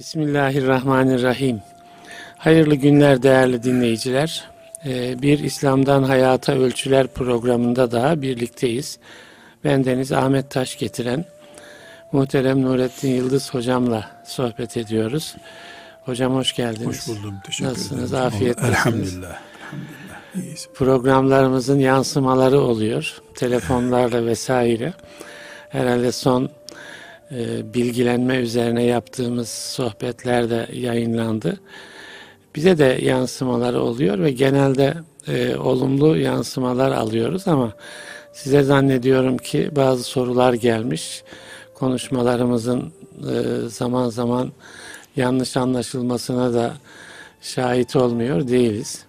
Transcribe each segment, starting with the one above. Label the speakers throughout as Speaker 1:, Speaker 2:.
Speaker 1: Bismillahirrahmanirrahim. Hayırlı günler değerli dinleyiciler. Ee, bir İslam'dan Hayata Ölçüler programında daha birlikteyiz. Ben Deniz Ahmet Taş getiren muhterem Nurettin Yıldız hocamla sohbet ediyoruz. Hocam hoş geldiniz.
Speaker 2: Hoş buldum. Teşekkür
Speaker 1: Nasılsınız?
Speaker 2: ederim.
Speaker 1: Afiyet olsun.
Speaker 2: Elhamdülillah. Elhamdülillah.
Speaker 1: Programlarımızın yansımaları oluyor. Telefonlarla vesaire. Herhalde son e, bilgilenme üzerine yaptığımız sohbetler de yayınlandı. Bize de yansımaları oluyor ve genelde e, olumlu yansımalar alıyoruz ama size zannediyorum ki bazı sorular gelmiş. Konuşmalarımızın e, zaman zaman yanlış anlaşılmasına da şahit olmuyor değiliz.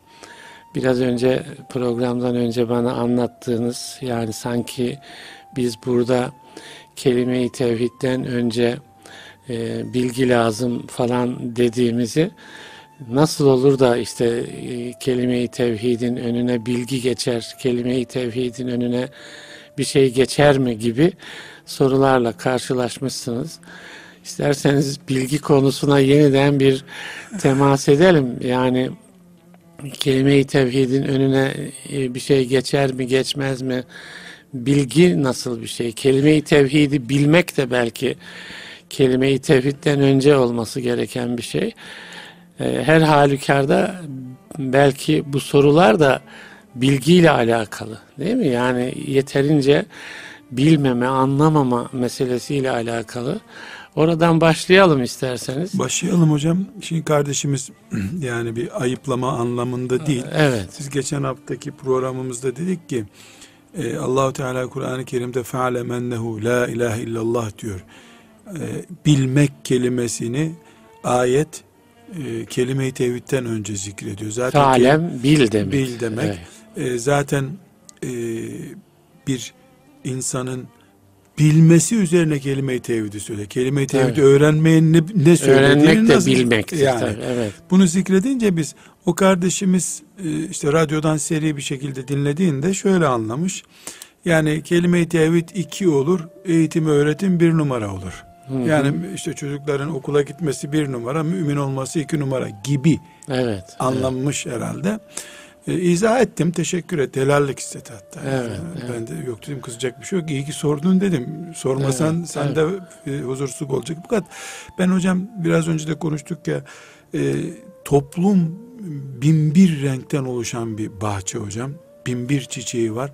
Speaker 1: Biraz önce programdan önce bana anlattığınız yani sanki biz burada kelime-i tevhidden önce e, bilgi lazım falan dediğimizi nasıl olur da işte e, kelime-i tevhidin önüne bilgi geçer, kelime-i tevhidin önüne bir şey geçer mi gibi sorularla karşılaşmışsınız. İsterseniz bilgi konusuna yeniden bir temas edelim. Yani kelime-i tevhidin önüne e, bir şey geçer mi geçmez mi? Bilgi nasıl bir şey? Kelime-i tevhidi bilmek de belki kelime-i tevhidden önce olması gereken bir şey. E, her halükarda belki bu sorular da bilgiyle alakalı değil mi? Yani yeterince bilmeme, anlamama meselesiyle alakalı. Oradan başlayalım isterseniz.
Speaker 2: Başlayalım hocam. Şimdi kardeşimiz yani bir ayıplama anlamında değil.
Speaker 1: Evet.
Speaker 2: Siz geçen haftaki programımızda dedik ki e, Allahu Teala Kur'an-ı Kerim'de fe'alem ennehu la ilahe illallah diyor. E, bilmek kelimesini ayet e, kelime-i tevhidden önce zikrediyor. Zaten
Speaker 1: Talem bil demek.
Speaker 2: Bil demek.
Speaker 1: Evet.
Speaker 2: E, zaten e, bir insanın bilmesi üzerine kelime-i tevhidi söyle. Kelime-i tevhidi
Speaker 1: Evet.
Speaker 2: öğrenmeyen ne, ne söylediğini
Speaker 1: Öğrenmek de
Speaker 2: nasıl-
Speaker 1: bilmektir.
Speaker 2: Yani
Speaker 1: tabii, evet.
Speaker 2: bunu zikredince biz o kardeşimiz e, işte radyodan seri bir şekilde dinlediğinde şöyle anlamış. Yani kelime-i tevhid iki olur, eğitim öğretim bir numara olur.
Speaker 1: Hı hı.
Speaker 2: Yani işte çocukların okula gitmesi bir numara, mümin olması iki numara gibi
Speaker 1: Evet.
Speaker 2: anlanmış herhalde. E, izah ettim, teşekkür et, helallik istedi hatta.
Speaker 1: Evet,
Speaker 2: Yani
Speaker 1: evet.
Speaker 2: Ben de yok dedim kızacak bir şey yok. İyi ki sordun dedim. Sormasan
Speaker 1: Evet,
Speaker 2: sen de e, huzursuzluk olacak. Fakat ben hocam biraz önce de konuştuk ya e, toplum bin bir renkten oluşan bir bahçe hocam. Bin bir çiçeği var.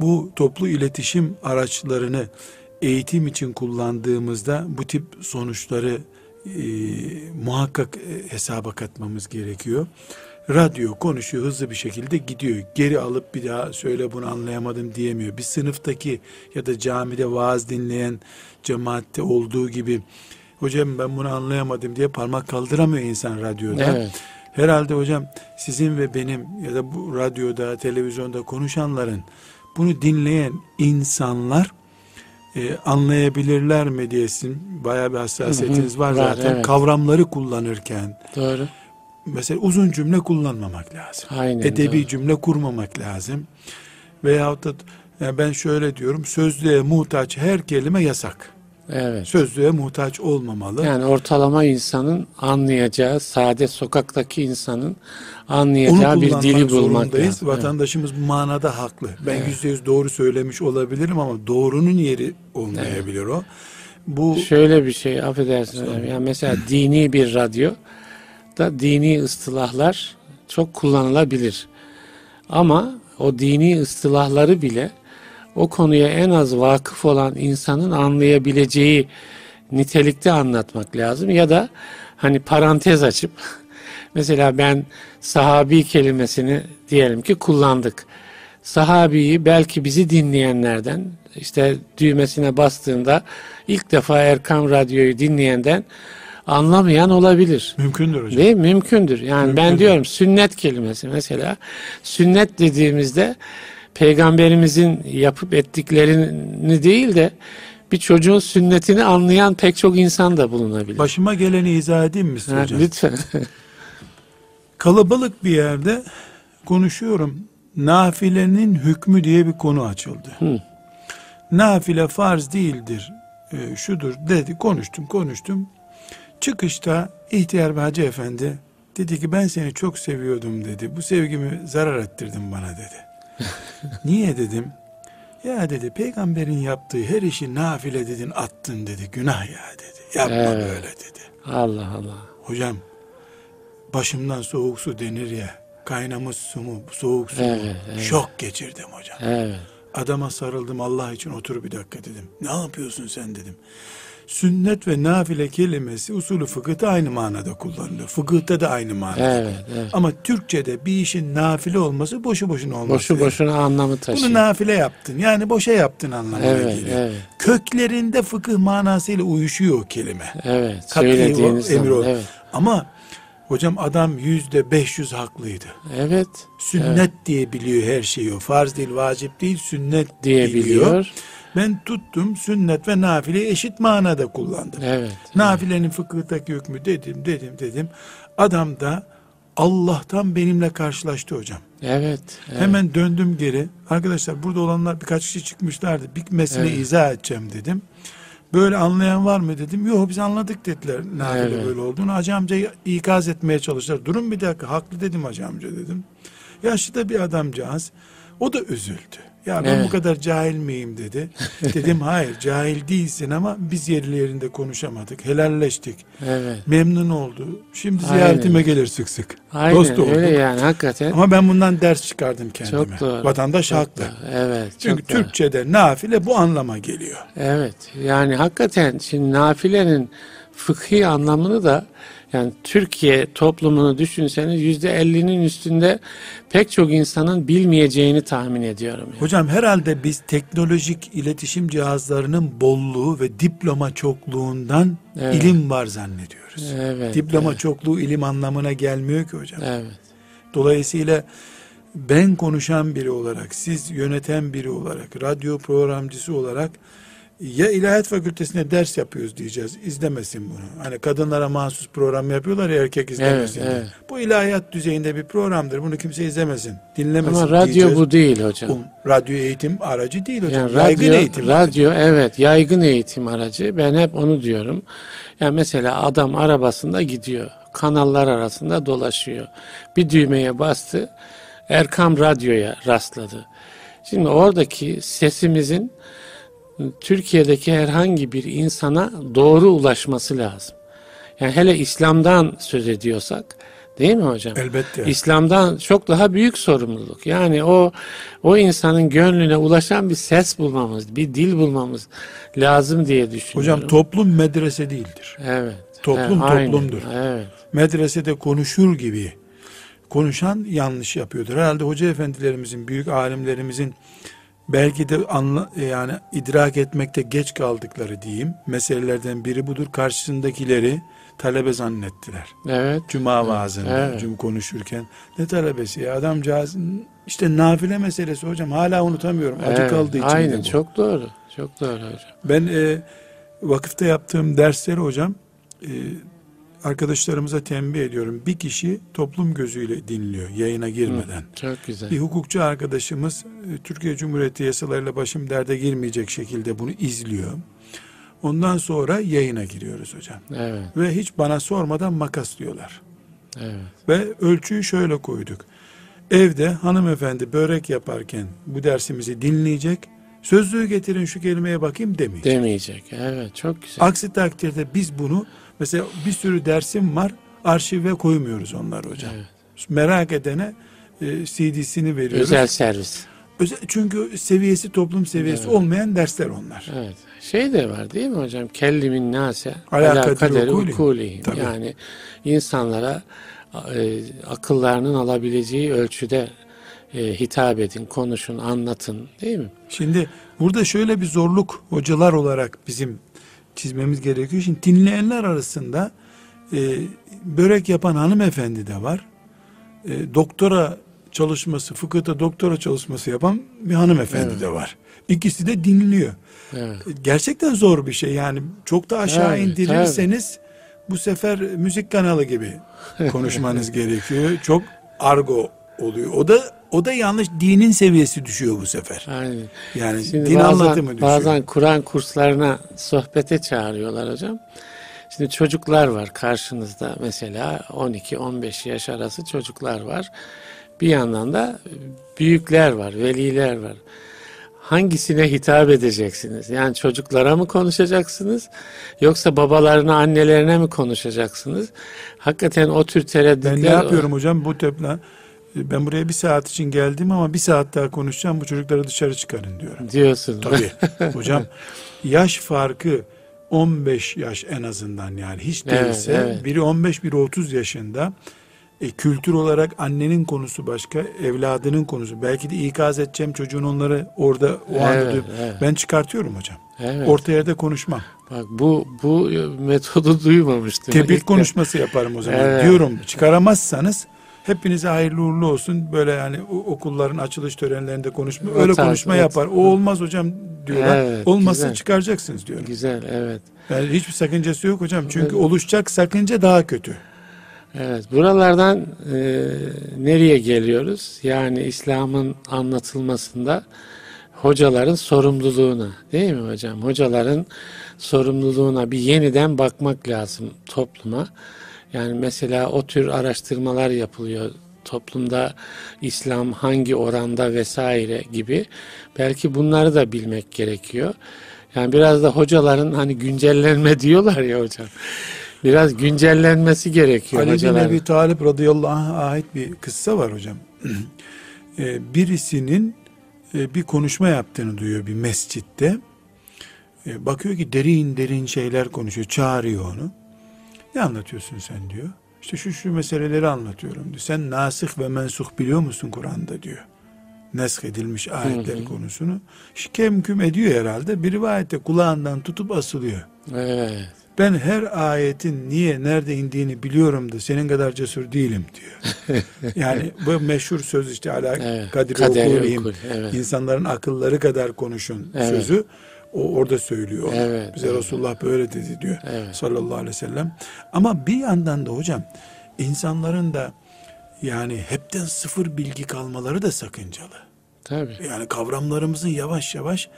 Speaker 2: Bu toplu iletişim araçlarını eğitim için kullandığımızda bu tip sonuçları e, muhakkak e, hesaba katmamız gerekiyor. Radyo konuşuyor hızlı bir şekilde gidiyor. Geri alıp bir daha söyle bunu anlayamadım diyemiyor. Bir sınıftaki ya da camide vaaz dinleyen cemaatte olduğu gibi hocam ben bunu anlayamadım diye parmak kaldıramıyor insan radyoda.
Speaker 1: Evet.
Speaker 2: Herhalde hocam sizin ve benim ya da bu radyoda, televizyonda konuşanların bunu dinleyen insanlar e, anlayabilirler mi diye sizin bayağı bir hassasiyetiniz var,
Speaker 1: var,
Speaker 2: zaten.
Speaker 1: evet.
Speaker 2: Kavramları kullanırken
Speaker 1: Doğru.
Speaker 2: mesela uzun cümle kullanmamak lazım.
Speaker 1: Aynen.
Speaker 2: Edebi
Speaker 1: doğru.
Speaker 2: cümle kurmamak lazım. Veyahut da yani ben şöyle diyorum sözlüğe muhtaç her kelime yasak.
Speaker 1: Evet.
Speaker 2: Sözlüğe muhtaç olmamalı.
Speaker 1: Yani ortalama insanın anlayacağı, sade sokaktaki insanın
Speaker 2: Onu
Speaker 1: anlayacağı bir dili bulmak lazım.
Speaker 2: Vatandaşımız bu manada haklı. Ben
Speaker 1: Evet.
Speaker 2: yüzde yüz doğru söylemiş olabilirim ama doğrunun yeri olmayabilir o. Bu
Speaker 1: Evet. Şöyle bir şey affedersiniz. hocam. Yani mesela dini bir radyo da dini ıstılahlar çok kullanılabilir. Ama o dini ıstılahları bile o konuya en az vakıf olan insanın anlayabileceği nitelikte anlatmak lazım ya da hani parantez açıp mesela ben sahabi kelimesini diyelim ki kullandık. Sahabiyi belki bizi dinleyenlerden işte düğmesine bastığında ilk defa Erkam Radyo'yu dinleyenden anlamayan olabilir.
Speaker 2: mümkündür hocam.
Speaker 1: Ve mümkündür. Yani ben
Speaker 2: Mümkündür.
Speaker 1: diyorum sünnet kelimesi mesela. Sünnet dediğimizde peygamberimizin yapıp ettiklerini değil de bir çocuğun sünnetini anlayan pek çok insan da bulunabilir.
Speaker 2: Başıma geleni izah edeyim mi size hocam?
Speaker 1: lütfen.
Speaker 2: Kalabalık bir yerde konuşuyorum. Nafilenin hükmü diye bir konu açıldı.
Speaker 1: Hı.
Speaker 2: Nafile farz değildir. e, şudur dedi. Konuştum konuştum. Çıkışta ihtiyar bir hacı efendi dedi ki ben seni çok seviyordum dedi. Bu sevgimi zarar ettirdin bana dedi. Niye dedim? Ya dedi peygamberin yaptığı her işi nafile dedin attın dedi. Günah ya dedi. Yapma
Speaker 1: Evet.
Speaker 2: böyle dedi.
Speaker 1: Allah Allah.
Speaker 2: Hocam başımdan soğuk su denir ya. Kaynamış su mu soğuk su mu?
Speaker 1: Evet, evet.
Speaker 2: Şok geçirdim hocam.
Speaker 1: Evet.
Speaker 2: Adama sarıldım Allah için otur bir dakika dedim. Ne yapıyorsun sen dedim. Sünnet ve nafile kelimesi usulü fıkıhta aynı manada kullanılıyor. Fıkıhta da aynı manada.
Speaker 1: Evet, evet.
Speaker 2: Ama Türkçe'de bir işin nafile olması boşu boşuna olması.
Speaker 1: Boşu boşuna anlamı taşıyor.
Speaker 2: Bunu nafile yaptın. Yani boşa yaptın anlamına
Speaker 1: Evet,
Speaker 2: geliyor.
Speaker 1: evet.
Speaker 2: Köklerinde fıkıh manasıyla uyuşuyor o kelime.
Speaker 1: Evet.
Speaker 2: Kat'i
Speaker 1: Söylediğiniz
Speaker 2: o emir
Speaker 1: zaman. Evet.
Speaker 2: Ama hocam adam yüzde 500 haklıydı.
Speaker 1: Evet.
Speaker 2: Sünnet diye biliyor her şeyi o. Farz değil, vacip değil, sünnet
Speaker 1: Diye
Speaker 2: biliyor.
Speaker 1: biliyor.
Speaker 2: Ben tuttum sünnet ve nafile eşit manada kullandım.
Speaker 1: Evet.
Speaker 2: Nafilenin fıkıhtaki hükmü dedim, dedim, dedim. Adam da Allah'tan benimle karşılaştı hocam.
Speaker 1: Evet. evet.
Speaker 2: Hemen döndüm geri. Arkadaşlar burada olanlar birkaç kişi çıkmışlardı. Bir mesele
Speaker 1: Evet.
Speaker 2: izah edeceğim dedim. Böyle anlayan var mı dedim. Yok biz anladık dediler nafile
Speaker 1: Evet.
Speaker 2: böyle olduğunu. Hacı amcayı ikaz etmeye çalıştılar. Durun bir dakika haklı dedim hacı amca dedim. Yaşlı da bir adamcağız. O da üzüldü. Ya ben
Speaker 1: Evet.
Speaker 2: bu kadar cahil miyim dedi. Dedim hayır cahil değilsin ama biz yerli yerinde konuşamadık. Helalleştik.
Speaker 1: Evet.
Speaker 2: Memnun oldu. Şimdi
Speaker 1: Aynen.
Speaker 2: ziyaretime gelir sık sık.
Speaker 1: Aynen
Speaker 2: Dost olduk.
Speaker 1: öyle yani hakikaten.
Speaker 2: Ama ben bundan ders çıkardım kendime.
Speaker 1: Çok doğru.
Speaker 2: Vatandaş
Speaker 1: Çok
Speaker 2: haklı.
Speaker 1: doğru. Evet.
Speaker 2: Çünkü
Speaker 1: doğru.
Speaker 2: Türkçe'de nafile bu anlama geliyor.
Speaker 1: Evet. Yani hakikaten şimdi nafilenin fıkhi anlamını da yani Türkiye toplumunu düşünseniz yüzde ellinin üstünde pek çok insanın bilmeyeceğini tahmin ediyorum. Yani.
Speaker 2: Hocam herhalde biz teknolojik iletişim cihazlarının bolluğu ve diploma çokluğundan
Speaker 1: Evet.
Speaker 2: ilim var zannediyoruz.
Speaker 1: Evet.
Speaker 2: Diploma
Speaker 1: evet,
Speaker 2: çokluğu ilim anlamına gelmiyor ki hocam.
Speaker 1: Evet.
Speaker 2: Dolayısıyla ben konuşan biri olarak, siz yöneten biri olarak, radyo programcısı olarak ya ilahiyat fakültesine ders yapıyoruz diyeceğiz. İzlemesin bunu. Hani kadınlara mahsus program yapıyorlar ya erkek izlemesin.
Speaker 1: Evet,
Speaker 2: diye.
Speaker 1: evet.
Speaker 2: Bu ilahiyat düzeyinde bir programdır. Bunu kimse izlemesin, dinlemesin
Speaker 1: Ama radyo
Speaker 2: diyeceğiz.
Speaker 1: bu değil hocam.
Speaker 2: Bu radyo eğitim aracı değil hocam.
Speaker 1: Yani
Speaker 2: Yaygın
Speaker 1: radyo,
Speaker 2: eğitim.
Speaker 1: radyo evet yaygın eğitim aracı. Ben hep onu diyorum. Yani mesela adam arabasında gidiyor. Kanallar arasında dolaşıyor. Bir düğmeye bastı. Erkam Radyo'ya rastladı. Şimdi oradaki sesimizin Türkiye'deki herhangi bir insana doğru ulaşması lazım. Yani hele İslam'dan söz ediyorsak değil mi hocam?
Speaker 2: Elbette.
Speaker 1: İslam'dan çok daha büyük sorumluluk. Yani o o insanın gönlüne ulaşan bir ses bulmamız, bir dil bulmamız lazım diye düşünüyorum.
Speaker 2: Hocam toplum medrese değildir.
Speaker 1: evet.
Speaker 2: toplum
Speaker 1: evet, aynen,
Speaker 2: toplumdur.
Speaker 1: Evet.
Speaker 2: medresede konuşur gibi konuşan yanlış yapıyordur. Herhalde hoca efendilerimizin, büyük alimlerimizin belki de anla, yani idrak etmekte geç kaldıkları diyeyim meselelerden biri budur. Karşısındakileri talebe zannettiler.
Speaker 1: Evet.
Speaker 2: Cuma vaazında,
Speaker 1: evet.
Speaker 2: cum konuşurken ne talebesi ya adamcağız işte nafile meselesi hocam hala unutamıyorum. Acı
Speaker 1: evet,
Speaker 2: kaldığı için
Speaker 1: Aynen
Speaker 2: bu.
Speaker 1: çok doğru. Çok doğru hocam.
Speaker 2: Ben e, vakıfta yaptığım dersleri hocam e, arkadaşlarımıza tembih ediyorum. Bir kişi toplum gözüyle dinliyor yayına girmeden.
Speaker 1: Çok güzel.
Speaker 2: Bir hukukçu arkadaşımız e, Türkiye Cumhuriyeti yasalarıyla başım derde girmeyecek şekilde bunu izliyor. Ondan sonra yayına giriyoruz hocam.
Speaker 1: Evet.
Speaker 2: Ve hiç bana sormadan makaslıyorlar.
Speaker 1: Evet.
Speaker 2: Ve ölçüyü şöyle koyduk. Evde hanımefendi börek yaparken bu dersimizi dinleyecek. Sözlüğü getirin şu kelimeye bakayım demeyecek.
Speaker 1: Demeyecek. Evet. Çok güzel.
Speaker 2: Aksi takdirde biz bunu mesela bir sürü dersim var arşive koymuyoruz onlar hocam.
Speaker 1: Evet.
Speaker 2: Merak edene e, CD'sini veriyoruz.
Speaker 1: Özel servis.
Speaker 2: Özel- çünkü seviyesi toplum seviyesi
Speaker 1: Evet.
Speaker 2: olmayan dersler onlar.
Speaker 1: Evet. Şey de var değil mi hocam? Kellimin nase
Speaker 2: Ala
Speaker 1: ala
Speaker 2: kadri
Speaker 1: kaderi
Speaker 2: ukulihim.
Speaker 1: Yani insanlara e, akıllarının alabileceği ölçüde e, hitap edin, konuşun, anlatın değil mi?
Speaker 2: Şimdi burada şöyle bir zorluk hocalar olarak bizim çizmemiz gerekiyor. Şimdi dinleyenler arasında e, börek yapan hanımefendi de var. E, doktora çalışması, fıkıhta doktora çalışması yapan bir hanımefendi
Speaker 1: Evet.
Speaker 2: de var. İkisi de dinliyor.
Speaker 1: Evet.
Speaker 2: Gerçekten zor bir şey yani. Çok da aşağı
Speaker 1: Evet,
Speaker 2: indirirseniz bu sefer müzik kanalı gibi konuşmanız gerekiyor. Çok argo oluyor. O da o da yanlış dinin seviyesi düşüyor bu sefer.
Speaker 1: Aynen.
Speaker 2: Yani
Speaker 1: Şimdi
Speaker 2: din
Speaker 1: bazen,
Speaker 2: anlatımı düşüyor.
Speaker 1: bazen Kur'an kurslarına sohbete çağırıyorlar hocam. Şimdi çocuklar var karşınızda mesela 12-15 yaş arası çocuklar var. Bir yandan da büyükler var, veliler var. Hangisine hitap edeceksiniz? Yani çocuklara mı konuşacaksınız? Yoksa babalarına, annelerine mi konuşacaksınız? Hakikaten o tür tereddütler...
Speaker 2: Ben ne yapıyorum hocam bu tepla? Ben buraya bir saat için geldim ama bir saat daha konuşacağım. Bu çocukları dışarı çıkarın diyorum.
Speaker 1: Diyorsun.
Speaker 2: Tabii. hocam yaş farkı 15 yaş en azından yani hiç değilse
Speaker 1: Evet, evet.
Speaker 2: biri 15 biri 30 yaşında e, kültür olarak annenin konusu başka evladının konusu belki de ikaz edeceğim çocuğun onları orada o anda
Speaker 1: Evet,
Speaker 2: duyup-
Speaker 1: evet.
Speaker 2: ben çıkartıyorum hocam
Speaker 1: Evet.
Speaker 2: orta yerde konuşmam
Speaker 1: Bak bu bu metodu duymamıştım.
Speaker 2: tebrik konuşması yaparım o zaman
Speaker 1: Evet.
Speaker 2: diyorum çıkaramazsanız hepinize hayırlı uğurlu olsun böyle yani okulların açılış törenlerinde konuşma
Speaker 1: O
Speaker 2: öyle konuşma
Speaker 1: o-
Speaker 2: yapar o olmaz hocam diyorlar
Speaker 1: Evet,
Speaker 2: olmazsa
Speaker 1: güzel.
Speaker 2: çıkaracaksınız diyorum
Speaker 1: Güzel evet.
Speaker 2: yani hiçbir sakıncası yok hocam çünkü
Speaker 1: Evet.
Speaker 2: oluşacak sakınca daha kötü
Speaker 1: Evet, buralardan e, nereye geliyoruz? Yani İslam'ın anlatılmasında hocaların sorumluluğuna, değil mi hocam? Hocaların sorumluluğuna bir yeniden bakmak lazım topluma. Yani mesela o tür araştırmalar yapılıyor. Toplumda İslam hangi oranda vesaire gibi. Belki bunları da bilmek gerekiyor. Yani biraz da hocaların hani güncellenme diyorlar ya hocam. Biraz güncellenmesi gerekiyor
Speaker 2: Ali bin
Speaker 1: hocaların.
Speaker 2: Ebi Talip radıyallahu anh'a ait bir kıssa var hocam. Ee, birisinin e, bir konuşma yaptığını duyuyor bir mescitte. E, bakıyor ki derin derin şeyler konuşuyor. Çağırıyor onu. Ne anlatıyorsun sen diyor. İşte şu şu meseleleri anlatıyorum diyor. Sen nasih ve mensuh biliyor musun Kur'an'da diyor. Nesk edilmiş ayetler
Speaker 1: Hı hı.
Speaker 2: konusunu. Şikem küm ediyor herhalde. Bir rivayette kulağından tutup asılıyor.
Speaker 1: Evet.
Speaker 2: Ben her ayetin niye nerede indiğini biliyorum da senin kadar cesur değilim diyor. yani bu meşhur söz işte ala
Speaker 1: Evet.
Speaker 2: kadri okulihim.
Speaker 1: okul, evet.
Speaker 2: İnsanların akılları kadar konuşun
Speaker 1: Evet.
Speaker 2: sözü. O orada söylüyor.
Speaker 1: Evet,
Speaker 2: Bize
Speaker 1: evet.
Speaker 2: Resulullah böyle dedi diyor.
Speaker 1: Evet.
Speaker 2: Sallallahu aleyhi ve sellem. Ama bir yandan da hocam insanların da yani hepten sıfır bilgi kalmaları da sakıncalı.
Speaker 1: Tabii.
Speaker 2: Yani kavramlarımızın yavaş yavaş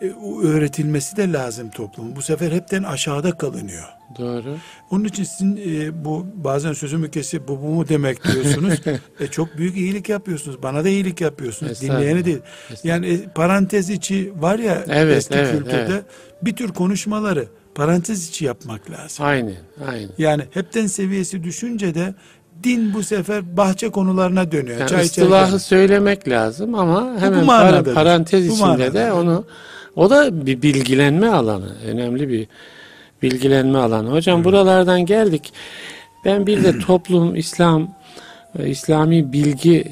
Speaker 2: e, öğretilmesi de lazım toplum. Bu sefer hepten aşağıda kalınıyor.
Speaker 1: Doğru.
Speaker 2: Onun için sizin e, bu bazen sözümü kesip bu bu mu demek diyorsunuz. e, çok büyük iyilik yapıyorsunuz. Bana da iyilik yapıyorsunuz. Dinleyene değil. Yani e, parantez içi var ya
Speaker 1: Evet,
Speaker 2: eski
Speaker 1: evet,
Speaker 2: kültürde
Speaker 1: evet.
Speaker 2: bir tür konuşmaları parantez içi yapmak lazım.
Speaker 1: Aynen. Aynen.
Speaker 2: Yani hepten seviyesi düşünce de din bu sefer bahçe konularına dönüyor.
Speaker 1: Yani
Speaker 2: Çay içerken.
Speaker 1: söylemek lazım ama
Speaker 2: bu
Speaker 1: hemen par- parantez
Speaker 2: Bu
Speaker 1: içinde
Speaker 2: manadadır.
Speaker 1: de onu o da bir bilgilenme alanı. Önemli bir bilgilenme alanı. Hocam buralardan geldik. Ben bir de toplum, İslam, e, İslami bilgi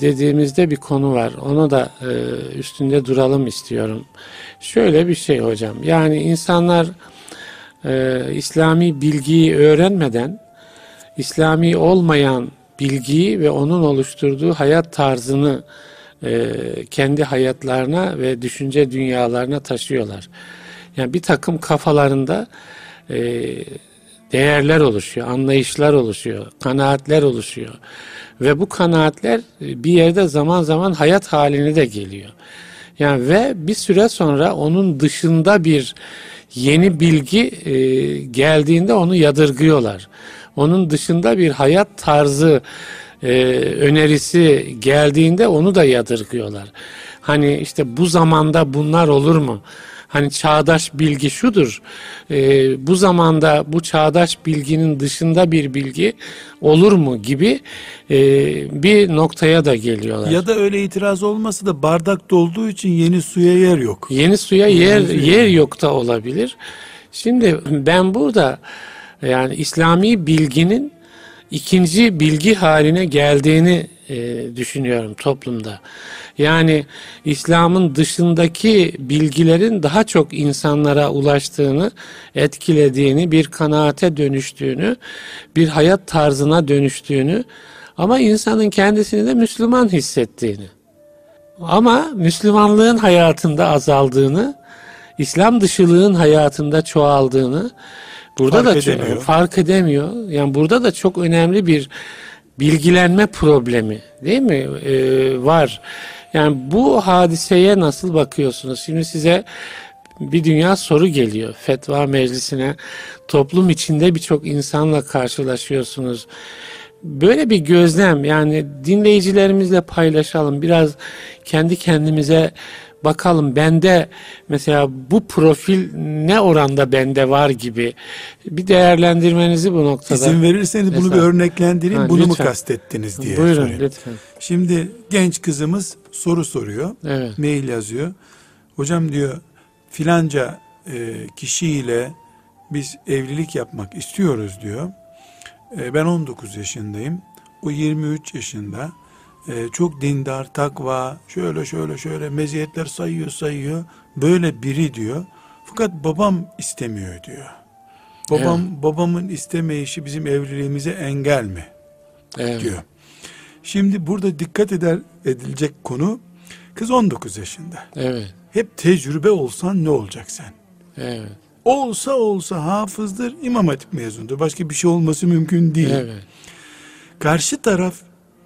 Speaker 1: dediğimizde bir konu var. Onu da e, üstünde duralım istiyorum. Şöyle bir şey hocam. Yani insanlar e, İslami bilgiyi öğrenmeden İslami olmayan bilgiyi ve onun oluşturduğu hayat tarzını e, kendi hayatlarına ve düşünce dünyalarına taşıyorlar. Yani bir takım kafalarında e, değerler oluşuyor, anlayışlar oluşuyor, kanaatler oluşuyor. Ve bu kanaatler e, bir yerde zaman zaman hayat haline de geliyor. Yani ve bir süre sonra onun dışında bir yeni bilgi e, geldiğinde onu yadırgıyorlar. Onun dışında bir hayat tarzı e, önerisi geldiğinde onu da yadırgıyorlar. Hani işte bu zamanda bunlar olur mu? Hani çağdaş bilgi şudur. e, bu zamanda bu çağdaş bilginin dışında bir bilgi olur mu gibi e, bir noktaya da geliyorlar.
Speaker 2: Ya da öyle itiraz olmasa da bardak dolduğu için yeni suya yer yok.
Speaker 1: Yeni suya yer yer yok da olabilir. Şimdi ben burada yani İslami bilginin ikinci bilgi haline geldiğini e, düşünüyorum toplumda. Yani İslam'ın dışındaki bilgilerin daha çok insanlara ulaştığını, etkilediğini, bir kanaate dönüştüğünü, bir hayat tarzına dönüştüğünü ama insanın kendisini de Müslüman hissettiğini. Ama Müslümanlığın hayatında azaldığını, İslam dışılığın hayatında çoğaldığını burada
Speaker 2: Fark
Speaker 1: da
Speaker 2: edemiyor.
Speaker 1: fark edemiyor. Yani burada da çok önemli bir bilgilenme problemi değil mi Ee, var. Yani bu hadiseye nasıl bakıyorsunuz? Şimdi size bir dünya soru geliyor. Fetva meclisine toplum içinde birçok insanla karşılaşıyorsunuz. Böyle bir gözlem yani dinleyicilerimizle paylaşalım. Biraz kendi kendimize bakalım bende mesela bu profil ne oranda bende var gibi bir değerlendirmenizi bu noktada.
Speaker 2: İzin verirseniz bunu bir örneklendireyim.
Speaker 1: Ha,
Speaker 2: bunu
Speaker 1: lütfen.
Speaker 2: mu kastettiniz diye
Speaker 1: Buyurun
Speaker 2: sorayım.
Speaker 1: lütfen.
Speaker 2: Şimdi genç kızımız soru soruyor.
Speaker 1: Evet.
Speaker 2: Mail yazıyor. Hocam diyor filanca e, kişiyle biz evlilik yapmak istiyoruz diyor. E, ben 19 yaşındayım. O 23 yaşında. E, çok dindar, takva, şöyle şöyle şöyle meziyetler sayıyor sayıyor. Böyle biri diyor. Fakat babam istemiyor diyor. Babam babamın istemeyişi bizim evliliğimize engel mi?
Speaker 1: Evet.
Speaker 2: diyor. Şimdi burada dikkat eder edilecek konu kız 19 yaşında.
Speaker 1: Evet.
Speaker 2: Hep tecrübe olsan ne olacak sen?
Speaker 1: Evet.
Speaker 2: Olsa olsa hafızdır, imam hatip mezundur. Başka bir şey olması mümkün değil.
Speaker 1: Evet.
Speaker 2: Karşı taraf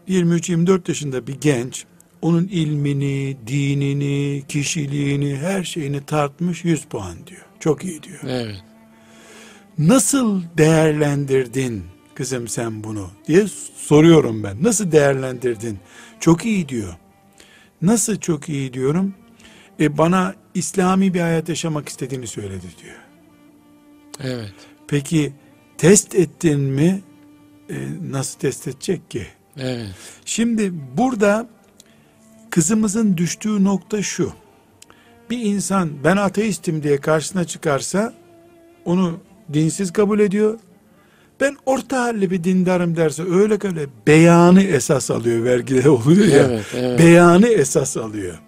Speaker 2: 23-24 yaşında bir genç. Onun ilmini, dinini, kişiliğini, her şeyini tartmış 100 puan diyor. Çok iyi diyor.
Speaker 1: Evet.
Speaker 2: Nasıl değerlendirdin kızım sen bunu diye soruyorum ben. Nasıl değerlendirdin? Çok iyi diyor. Nasıl çok iyi diyorum? E bana İslami bir hayat yaşamak istediğini söyledi diyor.
Speaker 1: Evet.
Speaker 2: Peki test ettin mi? E, nasıl test edecek ki?
Speaker 1: Evet.
Speaker 2: Şimdi burada kızımızın düştüğü nokta şu. Bir insan ben ateistim diye karşısına çıkarsa onu dinsiz kabul ediyor. Ben orta halli bir dindarım derse öyle öyle beyanı esas alıyor vergiler oluyor ya.
Speaker 1: Evet, evet.
Speaker 2: Beyanı esas alıyor.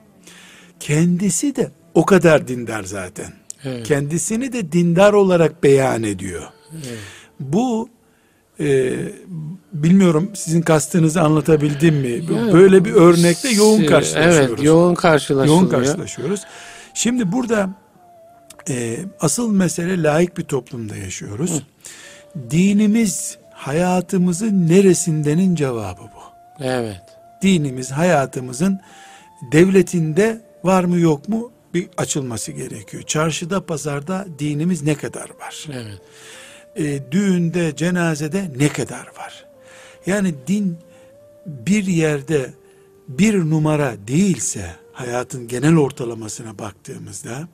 Speaker 2: Kendisi de o kadar dindar zaten.
Speaker 1: Evet.
Speaker 2: Kendisini de dindar olarak beyan ediyor. Bu e, bilmiyorum sizin kastınızı anlatabildim mi?
Speaker 1: Yani
Speaker 2: Böyle bir örnekte yoğun
Speaker 1: Siz-
Speaker 2: karşılaşıyoruz.
Speaker 1: Evet, yoğun karşılaşılıyor.
Speaker 2: Yoğun karşılaşıyoruz. Şimdi burada e, asıl mesele layık bir toplumda yaşıyoruz. Dinimiz hayatımızın neresindenin cevabı bu.
Speaker 1: Evet.
Speaker 2: Dinimiz hayatımızın devletinde var mı yok mu bir açılması gerekiyor. Çarşıda pazarda dinimiz ne kadar var?
Speaker 1: Evet.
Speaker 2: E, düğünde, cenazede ne kadar var? Yani din bir yerde bir numara değilse hayatın genel ortalamasına baktığımızda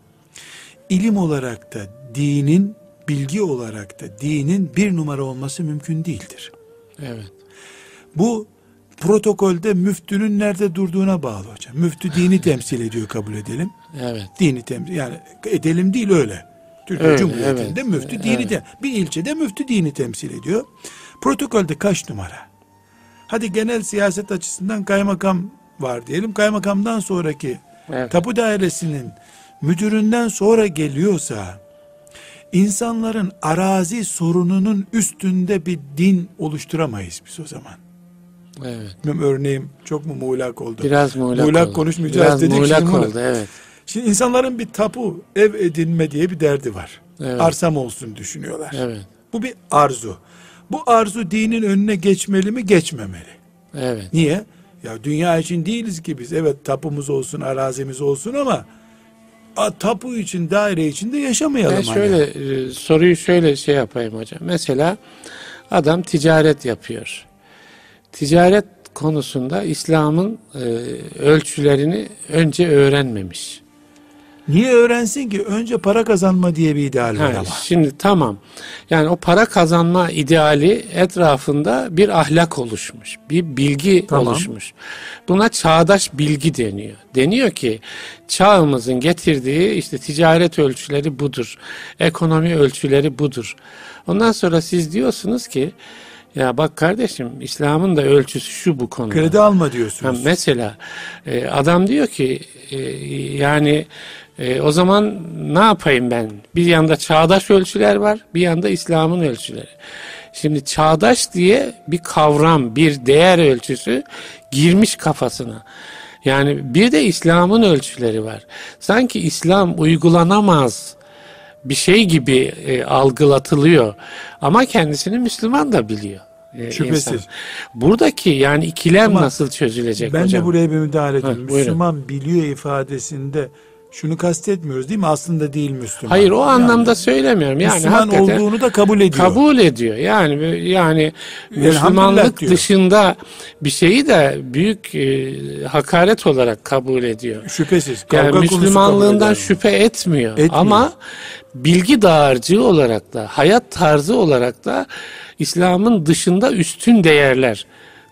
Speaker 2: ilim olarak da dinin bilgi olarak da dinin bir numara olması mümkün değildir.
Speaker 1: Evet.
Speaker 2: Bu protokolde müftünün nerede durduğuna bağlı hocam. Müftü dini temsil ediyor kabul edelim.
Speaker 1: Evet.
Speaker 2: Dini temsil yani edelim değil öyle. Türkiye
Speaker 1: Öyle,
Speaker 2: Cumhuriyeti'nde
Speaker 1: evet.
Speaker 2: müftü dini
Speaker 1: Evet.
Speaker 2: de bir ilçede müftü dini temsil ediyor. Protokolde kaç numara? Hadi genel siyaset açısından kaymakam var diyelim. Kaymakamdan sonraki
Speaker 1: Evet.
Speaker 2: tapu dairesinin müdüründen sonra geliyorsa insanların arazi sorununun üstünde bir din oluşturamayız biz o zaman.
Speaker 1: Evet.
Speaker 2: Örneğim çok mu muğlak oldu?
Speaker 1: Biraz muğlak,
Speaker 2: Muğlak
Speaker 1: oldu.
Speaker 2: konuşmayacağız
Speaker 1: Biraz
Speaker 2: dedik,
Speaker 1: muğlak
Speaker 2: şimdi bunu-
Speaker 1: oldu evet.
Speaker 2: Şimdi insanların bir tapu, ev edinme diye bir derdi var.
Speaker 1: Evet.
Speaker 2: Arsam olsun düşünüyorlar.
Speaker 1: Evet.
Speaker 2: Bu bir arzu. Bu arzu dinin önüne geçmeli mi, geçmemeli?
Speaker 1: Evet.
Speaker 2: Niye? Ya dünya için değiliz ki biz. Evet tapumuz olsun, arazimiz olsun ama a, tapu için, daire için de yaşamayalım.
Speaker 1: Ben
Speaker 2: hani.
Speaker 1: şöyle e, soruyu şöyle şey yapayım hocam. Mesela adam ticaret yapıyor. Ticaret konusunda İslam'ın e, ölçülerini önce öğrenmemiş.
Speaker 2: Niye öğrensin ki? Önce para kazanma diye bir ideal var
Speaker 1: Ha,
Speaker 2: ama.
Speaker 1: şimdi tamam. Yani o para kazanma ideali etrafında bir ahlak oluşmuş. Bir bilgi
Speaker 2: Tamam.
Speaker 1: oluşmuş. Buna çağdaş bilgi deniyor. Deniyor ki çağımızın getirdiği işte ticaret ölçüleri budur. Ekonomi ölçüleri budur. Ondan sonra siz diyorsunuz ki ya bak kardeşim İslam'ın da ölçüsü şu bu konuda.
Speaker 2: Kredi alma
Speaker 1: Ha,
Speaker 2: diyorsunuz.
Speaker 1: mesela e, adam diyor ki e, yani e, o zaman ne yapayım ben? Bir yanda çağdaş ölçüler var, bir yanda İslam'ın ölçüleri. Şimdi çağdaş diye bir kavram, bir değer ölçüsü girmiş kafasına. Yani bir de İslam'ın ölçüleri var. Sanki İslam uygulanamaz bir şey gibi e, algılatılıyor. Ama kendisini Müslüman da biliyor. e,
Speaker 2: Şüphesiz.
Speaker 1: insan. Buradaki yani ikilem
Speaker 2: Ama
Speaker 1: nasıl çözülecek
Speaker 2: Ben
Speaker 1: hocam?
Speaker 2: de buraya bir müdahale
Speaker 1: buyurun.
Speaker 2: Müslüman biliyor ifadesinde Şunu kastetmiyoruz değil mi? Aslında değil Müslüman.
Speaker 1: Hayır o
Speaker 2: Yani
Speaker 1: anlamda söylemiyorum. Yani
Speaker 2: Müslüman olduğunu da kabul ediyor.
Speaker 1: kabul ediyor. Yani yani Müslümanlık dışında bir şeyi de büyük e, hakaret olarak kabul ediyor.
Speaker 2: Şüphesiz.
Speaker 1: Yani
Speaker 2: Kavga
Speaker 1: Müslümanlığından şüphe etmiyor.
Speaker 2: Etmiyor.
Speaker 1: Ama bilgi dağarcığı olarak da, hayat tarzı olarak da İslam'ın dışında üstün değerler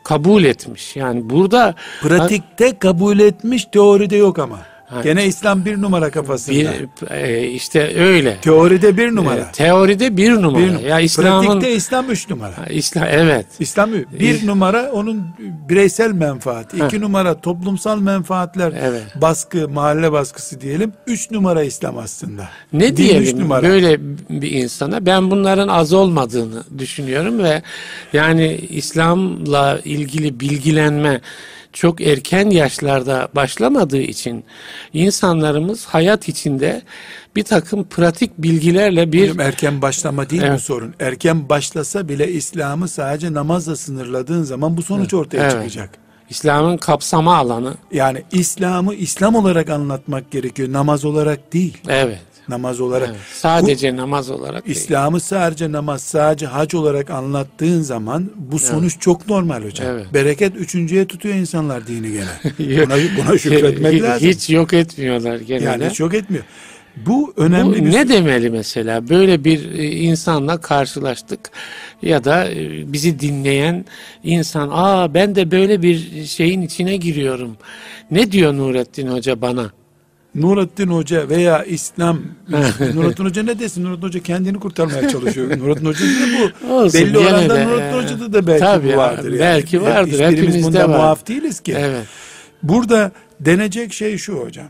Speaker 1: kabul etmiş. Yani burada
Speaker 2: Pratikte kabul etmiş, teoride yok ama.
Speaker 1: Ha.
Speaker 2: Gene İslam bir numara kafasında.
Speaker 1: bir e, işte öyle.
Speaker 2: Teoride bir numara.
Speaker 1: E, teoride bir numara.
Speaker 2: Bir numara.
Speaker 1: Ya İslam'ın
Speaker 2: Pratikte İslam üç numara.
Speaker 1: İslam evet.
Speaker 2: İslam bir numara onun bireysel menfaati. iki numara toplumsal menfaatler.
Speaker 1: Evet.
Speaker 2: Baskı, mahalle baskısı diyelim. Üç numara İslam aslında.
Speaker 1: Ne
Speaker 2: Din
Speaker 1: diyelim
Speaker 2: numara.
Speaker 1: böyle bir insana ben bunların az olmadığını düşünüyorum ve yani İslam'la ilgili bilgilenme çok erken yaşlarda başlamadığı için insanlarımız hayat içinde bir takım pratik bilgilerle bir
Speaker 2: Hocam erken başlama değil mi
Speaker 1: Evet.
Speaker 2: sorun? Erken başlasa bile İslam'ı sadece namazla sınırladığın zaman bu sonuç ortaya
Speaker 1: Evet.
Speaker 2: çıkacak.
Speaker 1: İslam'ın kapsama alanı
Speaker 2: Yani İslam'ı İslam olarak anlatmak gerekiyor. Namaz olarak değil.
Speaker 1: evet.
Speaker 2: Namaz olarak.
Speaker 1: evet. Sadece namaz olarak.
Speaker 2: İslam'ı sadece namaz, sadece hac olarak anlattığın zaman bu sonuç çok normal hocam.
Speaker 1: Evet.
Speaker 2: Bereket üçüncüye tutuyor insanlar dini gene.
Speaker 1: Yok.
Speaker 2: buna, buna şükretmek
Speaker 1: Hiç-
Speaker 2: lazım.
Speaker 1: Hiç yok etmiyorlar genelde.
Speaker 2: yani çok etmiyor. Bu
Speaker 1: Bu
Speaker 2: önemli bir
Speaker 1: ne demeli mesela? Böyle bir e, insanla karşılaştık ya da e, bizi dinleyen insan, aa ben de böyle bir şeyin içine giriyorum. Ne diyor Nurettin Hoca bana?
Speaker 2: Nurattin Hoca veya İslam Nurattin Hoca ne desin? Nurattin Hoca kendini kurtarmaya çalışıyor. Nurattin Hoca da bu.
Speaker 1: Olsun,
Speaker 2: Belli oranda
Speaker 1: de,
Speaker 2: Nurattin
Speaker 1: e,
Speaker 2: Hoca'da da belki
Speaker 1: tabii
Speaker 2: bu vardır. yani.
Speaker 1: belki vardır,
Speaker 2: Hiçbirimiz
Speaker 1: hepimizde
Speaker 2: bunda
Speaker 1: var.
Speaker 2: muaf değiliz ki.
Speaker 1: Evet.
Speaker 2: Burada denecek şey şu hocam.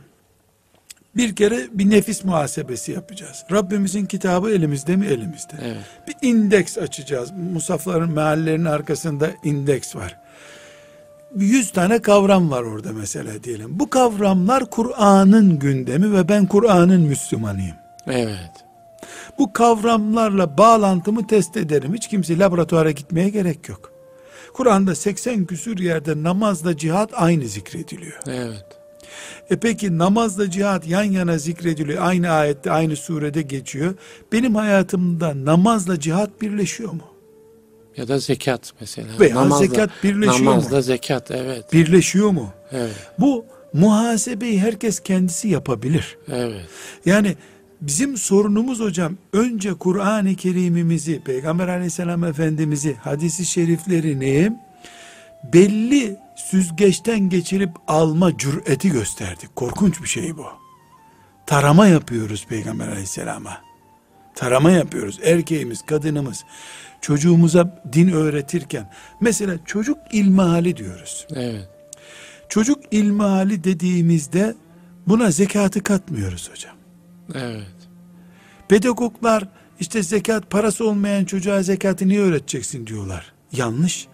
Speaker 2: Bir kere bir nefis muhasebesi yapacağız. Rabbimizin kitabı elimizde mi? Elimizde.
Speaker 1: Evet.
Speaker 2: Bir indeks açacağız. Musafların meallerinin arkasında indeks var. 100 tane kavram var orada mesela diyelim. Bu kavramlar Kur'an'ın gündemi ve ben Kur'an'ın Müslümanıyım.
Speaker 1: Evet.
Speaker 2: Bu kavramlarla bağlantımı test ederim. Hiç kimse laboratuvara gitmeye gerek yok. Kur'an'da 80 küsür yerde namazla cihat aynı zikrediliyor.
Speaker 1: Evet.
Speaker 2: E peki namazla cihat yan yana zikrediliyor. Aynı ayette, aynı surede geçiyor. Benim hayatımda namazla cihat birleşiyor mu?
Speaker 1: Ya da zekat mesela.
Speaker 2: Veya zekat birleşiyor mu?
Speaker 1: Namazla zekat evet.
Speaker 2: Birleşiyor mu?
Speaker 1: Evet.
Speaker 2: Bu muhasebeyi herkes kendisi yapabilir.
Speaker 1: Evet.
Speaker 2: Yani bizim sorunumuz hocam önce Kur'an-ı Kerim'imizi, Peygamber aleyhisselam efendimizi, hadisi şeriflerini belli süzgeçten geçirip alma cüreti gösterdik. Korkunç bir şey bu. Tarama yapıyoruz Peygamber aleyhisselama. Tarama yapıyoruz. Erkeğimiz, kadınımız çocuğumuza din öğretirken mesela çocuk ilmihali diyoruz.
Speaker 1: Evet.
Speaker 2: Çocuk ilmihali dediğimizde buna zekatı katmıyoruz hocam.
Speaker 1: Evet.
Speaker 2: Pedagoglar işte zekat parası olmayan çocuğa zekatı niye öğreteceksin diyorlar. Yanlış.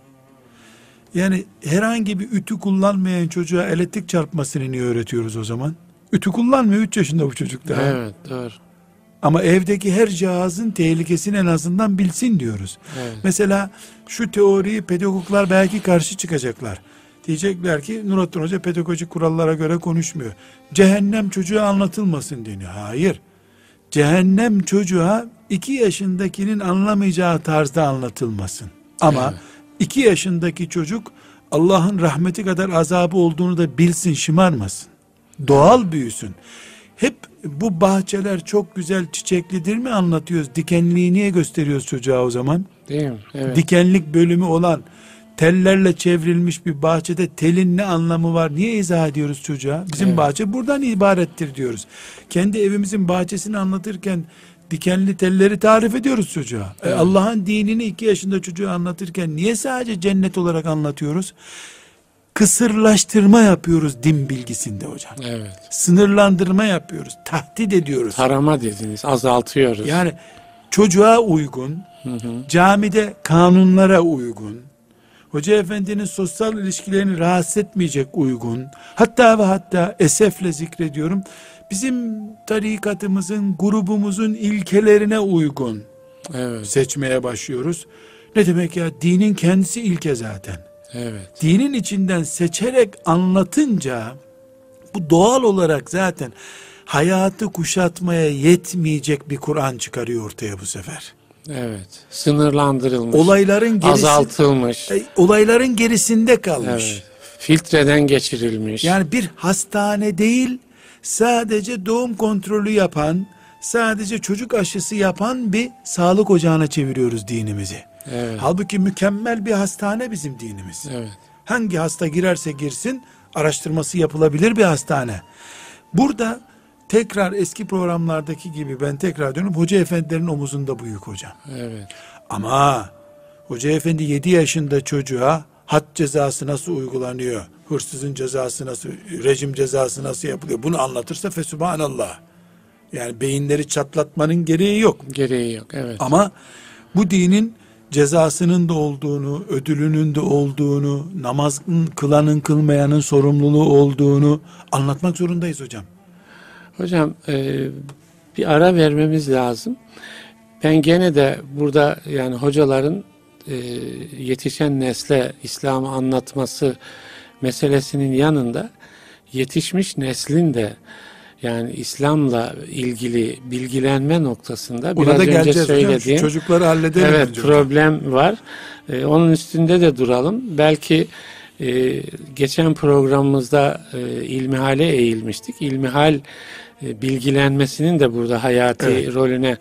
Speaker 2: Yani herhangi bir ütü kullanmayan çocuğa elektrik çarpmasını niye öğretiyoruz o zaman? Ütü kullanmıyor 3 yaşında bu çocuk daha.
Speaker 1: Evet. Doğru.
Speaker 2: Ama evdeki her cihazın tehlikesini en azından bilsin diyoruz.
Speaker 1: Evet.
Speaker 2: Mesela şu teoriyi pedagoglar belki karşı çıkacaklar. Diyecekler ki Nurattin Hoca pedagojik kurallara göre konuşmuyor. Cehennem çocuğa anlatılmasın deniyor. Hayır. Cehennem çocuğa iki yaşındakinin anlamayacağı tarzda anlatılmasın. Ama
Speaker 1: Evet.
Speaker 2: iki yaşındaki çocuk Allah'ın rahmeti kadar azabı olduğunu da bilsin, şımarmasın. Doğal büyüsün. Hep bu bahçeler çok güzel çiçeklidir mi anlatıyoruz? Dikenliği niye gösteriyoruz çocuğa o zaman?
Speaker 1: Değil mi? Evet.
Speaker 2: Dikenlik bölümü olan tellerle çevrilmiş bir bahçede telin ne anlamı var? Niye izah ediyoruz çocuğa? Bizim
Speaker 1: Evet.
Speaker 2: bahçe buradan ibarettir diyoruz. Kendi evimizin bahçesini anlatırken dikenli telleri tarif ediyoruz çocuğa. E,
Speaker 1: Evet.
Speaker 2: Allah'ın dinini iki yaşında çocuğa anlatırken niye sadece cennet olarak anlatıyoruz? Kısırlaştırma yapıyoruz din bilgisinde hocam.
Speaker 1: evet.
Speaker 2: Sınırlandırma yapıyoruz. Tahdit ediyoruz.
Speaker 1: Tarama dediniz. Azaltıyoruz.
Speaker 2: Yani çocuğa uygun, camide kanunlara uygun, hoca efendinin sosyal ilişkilerini rahatsız etmeyecek uygun, hatta ve hatta esefle zikrediyorum, bizim tarikatımızın, grubumuzun ilkelerine uygun
Speaker 1: Evet.
Speaker 2: seçmeye başlıyoruz. Ne demek ya? Dinin kendisi ilke zaten.
Speaker 1: Evet.
Speaker 2: Dinin içinden seçerek anlatınca bu doğal olarak zaten hayatı kuşatmaya yetmeyecek bir Kur'an çıkarıyor ortaya bu sefer.
Speaker 1: Evet. Sınırlandırılmış.
Speaker 2: Olayların gerisi,
Speaker 1: azaltılmış.
Speaker 2: E, olayların gerisinde kalmış.
Speaker 1: Evet. Filtreden geçirilmiş.
Speaker 2: Yani bir hastane değil, sadece doğum kontrolü yapan, sadece çocuk aşısı yapan bir sağlık ocağına çeviriyoruz dinimizi.
Speaker 1: Evet.
Speaker 2: Halbuki mükemmel bir hastane bizim dinimiz.
Speaker 1: Evet.
Speaker 2: Hangi hasta girerse girsin araştırması yapılabilir bir hastane. Burada tekrar eski programlardaki gibi ben tekrar diyorum hoca efendilerin omuzunda bu yük hocam.
Speaker 1: Evet.
Speaker 2: Ama hoca efendi 7 yaşında çocuğa had cezası nasıl uygulanıyor? Hırsızın cezası nasıl, rejim cezası nasıl yapılıyor? Bunu anlatırsa fesubhanallah. Yani beyinleri çatlatmanın gereği yok.
Speaker 1: Gereği yok. Evet.
Speaker 2: Ama bu dinin cezasının da olduğunu, ödülünün de olduğunu, namazın kılanın kılmayanın sorumluluğu olduğunu anlatmak zorundayız hocam.
Speaker 1: Hocam e, bir ara vermemiz lazım. Ben gene de burada yani hocaların e, yetişen nesle İslam'ı anlatması meselesinin yanında yetişmiş neslin de yani İslam'la ilgili bilgilenme noktasında
Speaker 2: Ona
Speaker 1: biraz
Speaker 2: da
Speaker 1: önce
Speaker 2: geleceğiz hocam.
Speaker 1: Söylediğim
Speaker 2: çocukları halledelim
Speaker 1: evet
Speaker 2: önce hocam.
Speaker 1: problem var. Ee, onun üstünde de duralım. Belki e, geçen programımızda e, ilmihale eğilmiştik. İlmihal e, bilgilenmesinin de burada hayati
Speaker 2: Evet.
Speaker 1: rolüne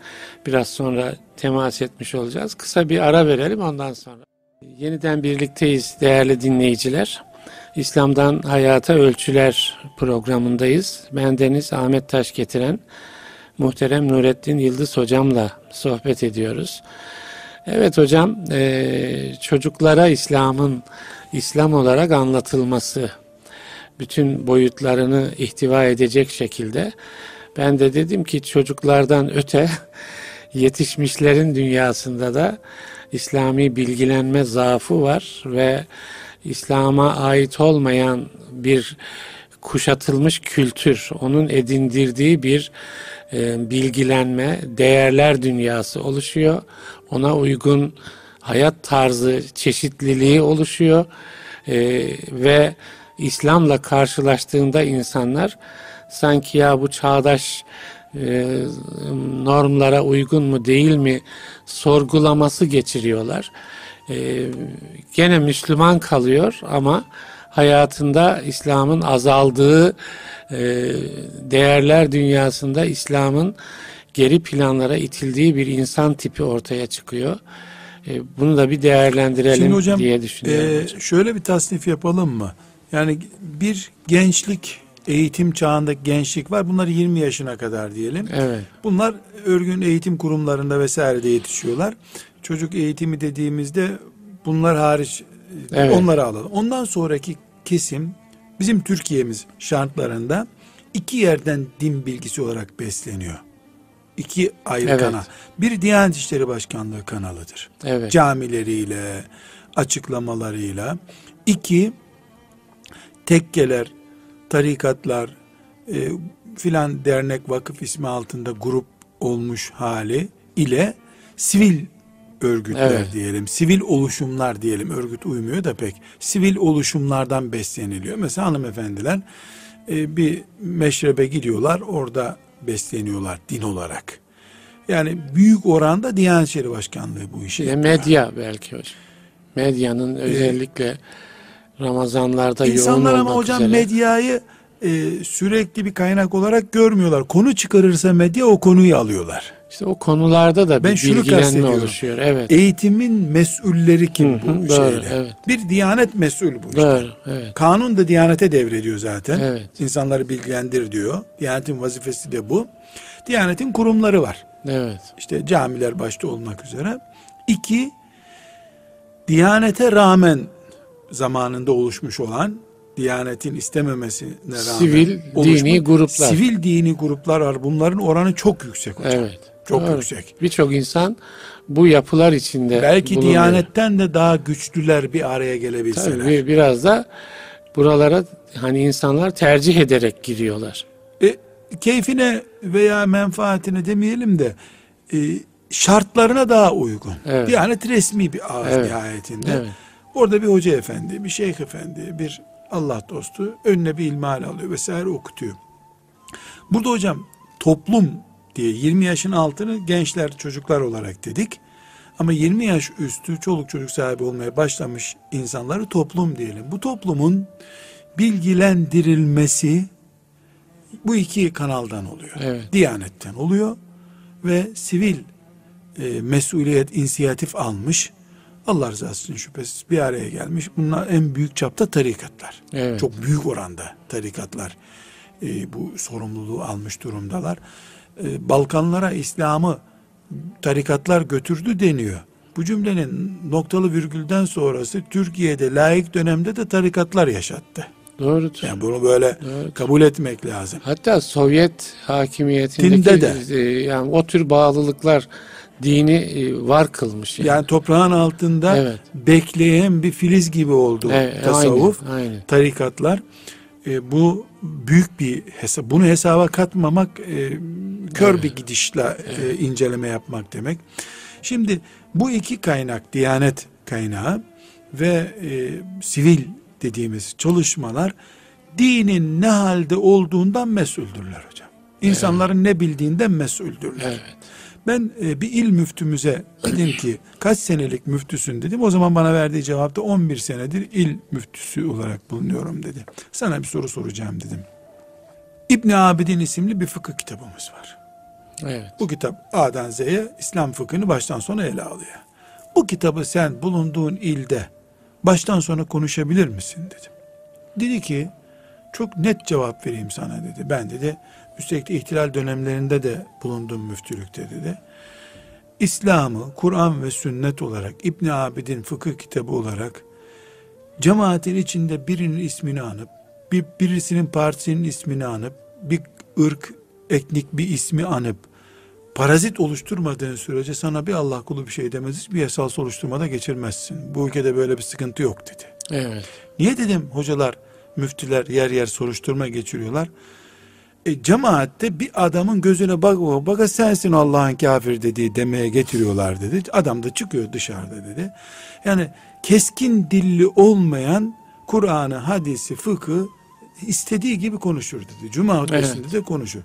Speaker 1: biraz sonra temas etmiş olacağız. Kısa bir ara verelim ondan sonra. Yeniden birlikteyiz değerli dinleyiciler. İslam'dan Hayata Ölçüler programındayız. Ben Deniz Ahmet Taş getiren muhterem Nurettin Yıldız hocamla sohbet ediyoruz. Evet hocam, eee, çocuklara İslam'ın İslam olarak anlatılması, bütün boyutlarını ihtiva edecek şekilde. Ben de dedim ki çocuklardan öte yetişmişlerin dünyasında da İslami bilgilenme zaafı var ve İslam'a ait olmayan bir kuşatılmış kültür, onun edindirdiği bir e, bilgilenme, değerler dünyası oluşuyor. Ona uygun hayat tarzı, çeşitliliği oluşuyor E, ve İslam'la karşılaştığında insanlar sanki ya bu çağdaş e, normlara uygun mu değil mi sorgulaması geçiriyorlar. E, gene Müslüman kalıyor ama hayatında İslam'ın azaldığı e, değerler dünyasında İslam'ın geri planlara itildiği bir insan tipi ortaya çıkıyor. E, bunu da bir değerlendirelim
Speaker 2: Şimdi hocam,
Speaker 1: diye düşünüyorum.
Speaker 2: e,
Speaker 1: hocam.
Speaker 2: şöyle bir tasnif yapalım mı? Yani bir gençlik, eğitim çağındaki gençlik var. Bunlar 20 yaşına kadar diyelim.
Speaker 1: Evet,
Speaker 2: Bunlar örgün eğitim kurumlarında vesairede yetişiyorlar. Çocuk eğitimi dediğimizde bunlar hariç e,
Speaker 1: Evet.
Speaker 2: onları alalım. Ondan sonraki kesim bizim Türkiye'miz şartlarında iki yerden din bilgisi olarak besleniyor. İki ayrı
Speaker 1: Evet.
Speaker 2: kanal. Bir Diyanet İşleri Başkanlığı kanalıdır.
Speaker 1: evet,
Speaker 2: Camileriyle, açıklamalarıyla. İki, tekkeler, tarikatlar, e, filan dernek vakıf ismi altında grup olmuş hali ile sivil örgütler
Speaker 1: Evet.
Speaker 2: diyelim, sivil oluşumlar diyelim, örgüt uymuyor da pek, sivil oluşumlardan besleniliyor. Mesela hanımefendiler e, bir meşrebe gidiyorlar, orada besleniyorlar din olarak. Yani büyük oranda Diyanet İşleri Başkanlığı bu işi yapıyor.
Speaker 1: medya belki hocam. Medyanın özellikle Ramazanlarda yoğun
Speaker 2: İnsanlar ama hocam
Speaker 1: üzere.
Speaker 2: medyayı e, sürekli bir kaynak olarak görmüyorlar. Konu çıkarırsa medya o konuyu alıyorlar.
Speaker 1: İşte o konularda da
Speaker 2: Ben
Speaker 1: bir
Speaker 2: şunu
Speaker 1: bilgilenme oluşuyor. Evet.
Speaker 2: Eğitimin mesulleri kim
Speaker 1: Hı
Speaker 2: bu
Speaker 1: doğru,
Speaker 2: şeyde?
Speaker 1: evet.
Speaker 2: Bir diyanet mesul bu işte.
Speaker 1: Doğru. Evet.
Speaker 2: Kanun da diyanete devrediyor zaten.
Speaker 1: Evet.
Speaker 2: İnsanları bilgilendir diyor. Diyanetin vazifesi de bu. Diyanetin kurumları var.
Speaker 1: Evet.
Speaker 2: İşte camiler başta olmak üzere. İki, Diyanete rağmen zamanında oluşmuş olan Diyanetin istememesine rağmen
Speaker 1: Sivil
Speaker 2: oluşmuş-
Speaker 1: dini gruplar.
Speaker 2: Sivil dini gruplar var. Bunların oranı çok yüksek hocam.
Speaker 1: Evet.
Speaker 2: Çok
Speaker 1: Doğru.
Speaker 2: yüksek.
Speaker 1: Birçok insan bu yapılar içinde
Speaker 2: Belki
Speaker 1: bulunuyor.
Speaker 2: Diyanetten de daha güçlüler bir araya gelebilseler.
Speaker 1: Tabii bir- biraz da buralara hani insanlar tercih ederek giriyorlar.
Speaker 2: E, keyfine veya menfaatine demeyelim de e, şartlarına daha uygun.
Speaker 1: Evet.
Speaker 2: Diyanet resmi bir ağız
Speaker 1: Evet.
Speaker 2: nihayetinde.
Speaker 1: Evet.
Speaker 2: Orada bir hoca efendi, bir şeyh efendi, bir Allah dostu önüne bir ilmihal alıyor vesaire okutuyor. Burada hocam toplum diye 20 yaşın altını gençler çocuklar olarak dedik. Ama 20 yaş üstü çoluk çocuk sahibi olmaya başlamış insanları toplum diyelim. Bu toplumun bilgilendirilmesi bu iki kanaldan oluyor.
Speaker 1: Evet.
Speaker 2: Diyanetten oluyor ve sivil e, mesuliyet, inisiyatif almış. Allah rızası için şüphesiz bir araya gelmiş. Bunlar en büyük çapta tarikatlar.
Speaker 1: Evet.
Speaker 2: Çok büyük oranda tarikatlar e, bu sorumluluğu almış durumdalar. E, Balkanlara İslam'ı tarikatlar götürdü deniyor. Bu cümlenin noktalı virgülden sonrası Türkiye'de layık dönemde de tarikatlar yaşattı.
Speaker 1: Doğrudur.
Speaker 2: Yani bunu böyle
Speaker 1: Evet.
Speaker 2: kabul etmek lazım.
Speaker 1: Hatta Sovyet hakimiyetindeki
Speaker 2: Dinde de.
Speaker 1: e, yani o tür bağlılıklar dini e, var kılmış. Yani.
Speaker 2: Yani toprağın altında
Speaker 1: Evet.
Speaker 2: bekleyen bir filiz gibi oldu
Speaker 1: Evet,
Speaker 2: tasavvuf,
Speaker 1: Aynen, aynen.
Speaker 2: tarikatlar. E, bu büyük bir hesap. Bunu hesaba katmamak e, kör bir gidişle e, inceleme yapmak demek. Şimdi bu iki kaynak, Diyanet kaynağı ve e, sivil dediğimiz çalışmalar dinin ne halde olduğundan mesuldürler hocam. İnsanların ne bildiğinden mesuldürler.
Speaker 1: Evet.
Speaker 2: Ben e, bir il müftümüze dedim ki kaç senelik müftüsün dedim. O zaman bana verdiği cevapta 11 senedir il müftüsü olarak bulunuyorum dedi. Sana bir soru soracağım dedim. İbn Abidin isimli bir fıkıh kitabımız var.
Speaker 1: Evet.
Speaker 2: Bu kitap A'dan Z'ye İslam fıkhını baştan sona ele alıyor. Bu kitabı sen bulunduğun ilde baştan sona konuşabilir misin dedim. Dedi ki çok net cevap vereyim sana dedi. Ben dedi üstelik de ihtilal dönemlerinde de bulundum müftülükte dedi. İslam'ı Kur'an ve sünnet olarak İbn Abidin fıkıh kitabı olarak cemaatin içinde birinin ismini anıp bir birisinin partisinin ismini anıp bir ırk etnik bir ismi anıp parazit oluşturmadığın sürece sana bir Allah kulu bir şey demez hiçbir yasal oluşturmada geçirmezsin. Bu ülkede böyle bir sıkıntı yok dedi.
Speaker 1: Evet.
Speaker 2: Niye dedim hocalar, müftüler yer yer soruşturma geçiriyorlar. E, cemaatte bir adamın gözüne bak baka sensin Allah'ın kafir dediği demeye getiriyorlar dedi. Adam da çıkıyor dışarıda dedi. Yani keskin dilli olmayan Kur'an'ı, hadisi, fıkı istediği gibi konuşur dedi. Cuma hutbesinde de konuşur.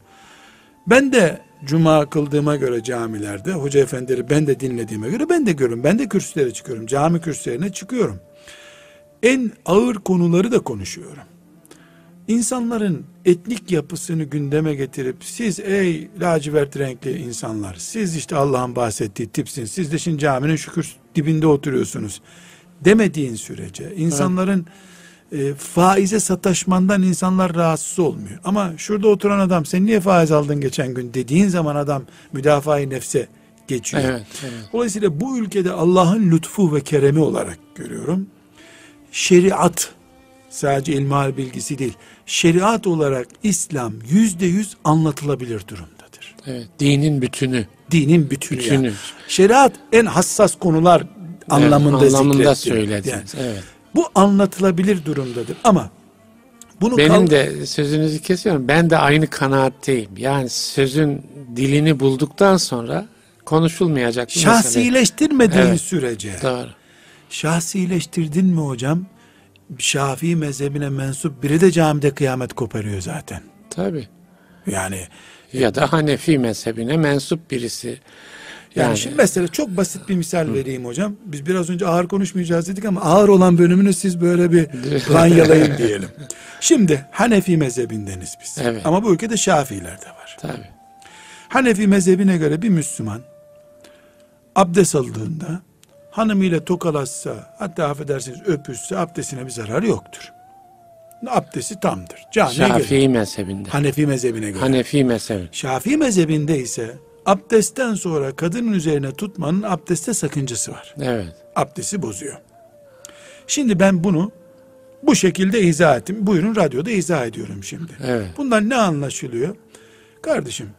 Speaker 2: Ben de cuma kıldığıma göre camilerde, hoca efendileri ben de dinlediğime göre ben de görüyorum. Ben de kürsülere çıkıyorum. Cami kürsülerine çıkıyorum. En ağır konuları da konuşuyorum. İnsanların etnik yapısını gündeme getirip siz ey lacivert renkli insanlar siz işte Allah'ın bahsettiği tipsiniz siz de şimdi caminin şu kürs dibinde oturuyorsunuz demediğin sürece insanların e, faize sataşmandan insanlar rahatsız olmuyor. Ama şurada oturan adam sen niye faiz aldın geçen gün dediğin zaman adam müdafaa-i nefse geçiyor.
Speaker 1: Evet. evet.
Speaker 2: Dolayısıyla bu ülkede Allah'ın lütfu ve keremi olarak görüyorum. Şeriat sadece ilmihal bilgisi değil. Şeriat olarak İslam yüzde yüz anlatılabilir durumdadır.
Speaker 1: Evet. Dinin bütünü.
Speaker 2: Dinin bütünü.
Speaker 1: Bütünü.
Speaker 2: yani. Şeriat en hassas konular anlamında,
Speaker 1: evet, anlamında söylediniz.
Speaker 2: Yani
Speaker 1: Evet.
Speaker 2: bu anlatılabilir durumdadır ama bunu
Speaker 1: Benim
Speaker 2: kal-
Speaker 1: de sözünüzü kesiyorum. Ben de aynı kanaatteyim. Yani sözün dilini bulduktan sonra konuşulmayacak
Speaker 2: şahsileştirmediğin
Speaker 1: Evet.
Speaker 2: sürece
Speaker 1: Doğru.
Speaker 2: şahsileştirdin mi hocam Şafii mezhebine mensup biri de camide kıyamet koparıyor zaten.
Speaker 1: Tabii.
Speaker 2: Yani
Speaker 1: Ya da Hanefi mezhebine mensup birisi.
Speaker 2: yani,
Speaker 1: Yani,
Speaker 2: şimdi mesela çok basit bir misal vereyim hocam. Biz biraz önce ağır konuşmayacağız dedik ama ağır olan bölümünü siz böyle bir ranyalayın diyelim. Şimdi Hanefi mezhebindeniz biz.
Speaker 1: Evet.
Speaker 2: Ama bu ülkede Şafiiler de var.
Speaker 1: tabii.
Speaker 2: Hanefi mezhebine göre bir Müslüman abdest aldığında hanımıyla tokalaşsa hatta affedersiniz öpüşse abdestine bir zararı yoktur. Abdesti tamdır. Camiye.
Speaker 1: Şafii mezhebinde.
Speaker 2: Hanefi mezhebine göre.
Speaker 1: Hanefi mezhebi.
Speaker 2: Şafii mezhebinde ise abdestten sonra kadının üzerine tutmanın abdeste sakıncası var.
Speaker 1: Evet.
Speaker 2: Abdesti bozuyor. Şimdi ben bunu bu şekilde izah ettim. Buyurun radyoda izah ediyorum şimdi.
Speaker 1: Evet.
Speaker 2: Bundan ne anlaşılıyor? Kardeşim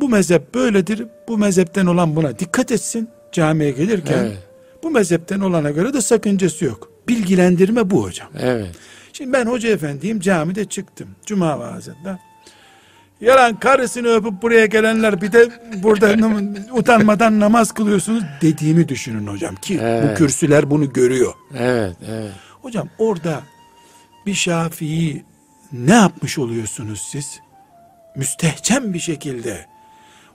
Speaker 2: bu mezhep böyledir. Bu mezhepten olan buna dikkat etsin camiye gelirken.
Speaker 1: Evet.
Speaker 2: Bu mezhepten olana göre de sakıncası yok. Bilgilendirme bu hocam.
Speaker 1: Evet.
Speaker 2: Şimdi ben hoca efendiyim camide çıktım. Cuma vaazında. Yalan karısını öpüp buraya gelenler bir de burada utanmadan namaz kılıyorsunuz dediğimi düşünün hocam ki bu
Speaker 1: Evet.
Speaker 2: kürsüler bunu görüyor.
Speaker 1: Evet. Evet.
Speaker 2: Hocam orada bir Şafii ne yapmış oluyorsunuz siz? müstehcen bir şekilde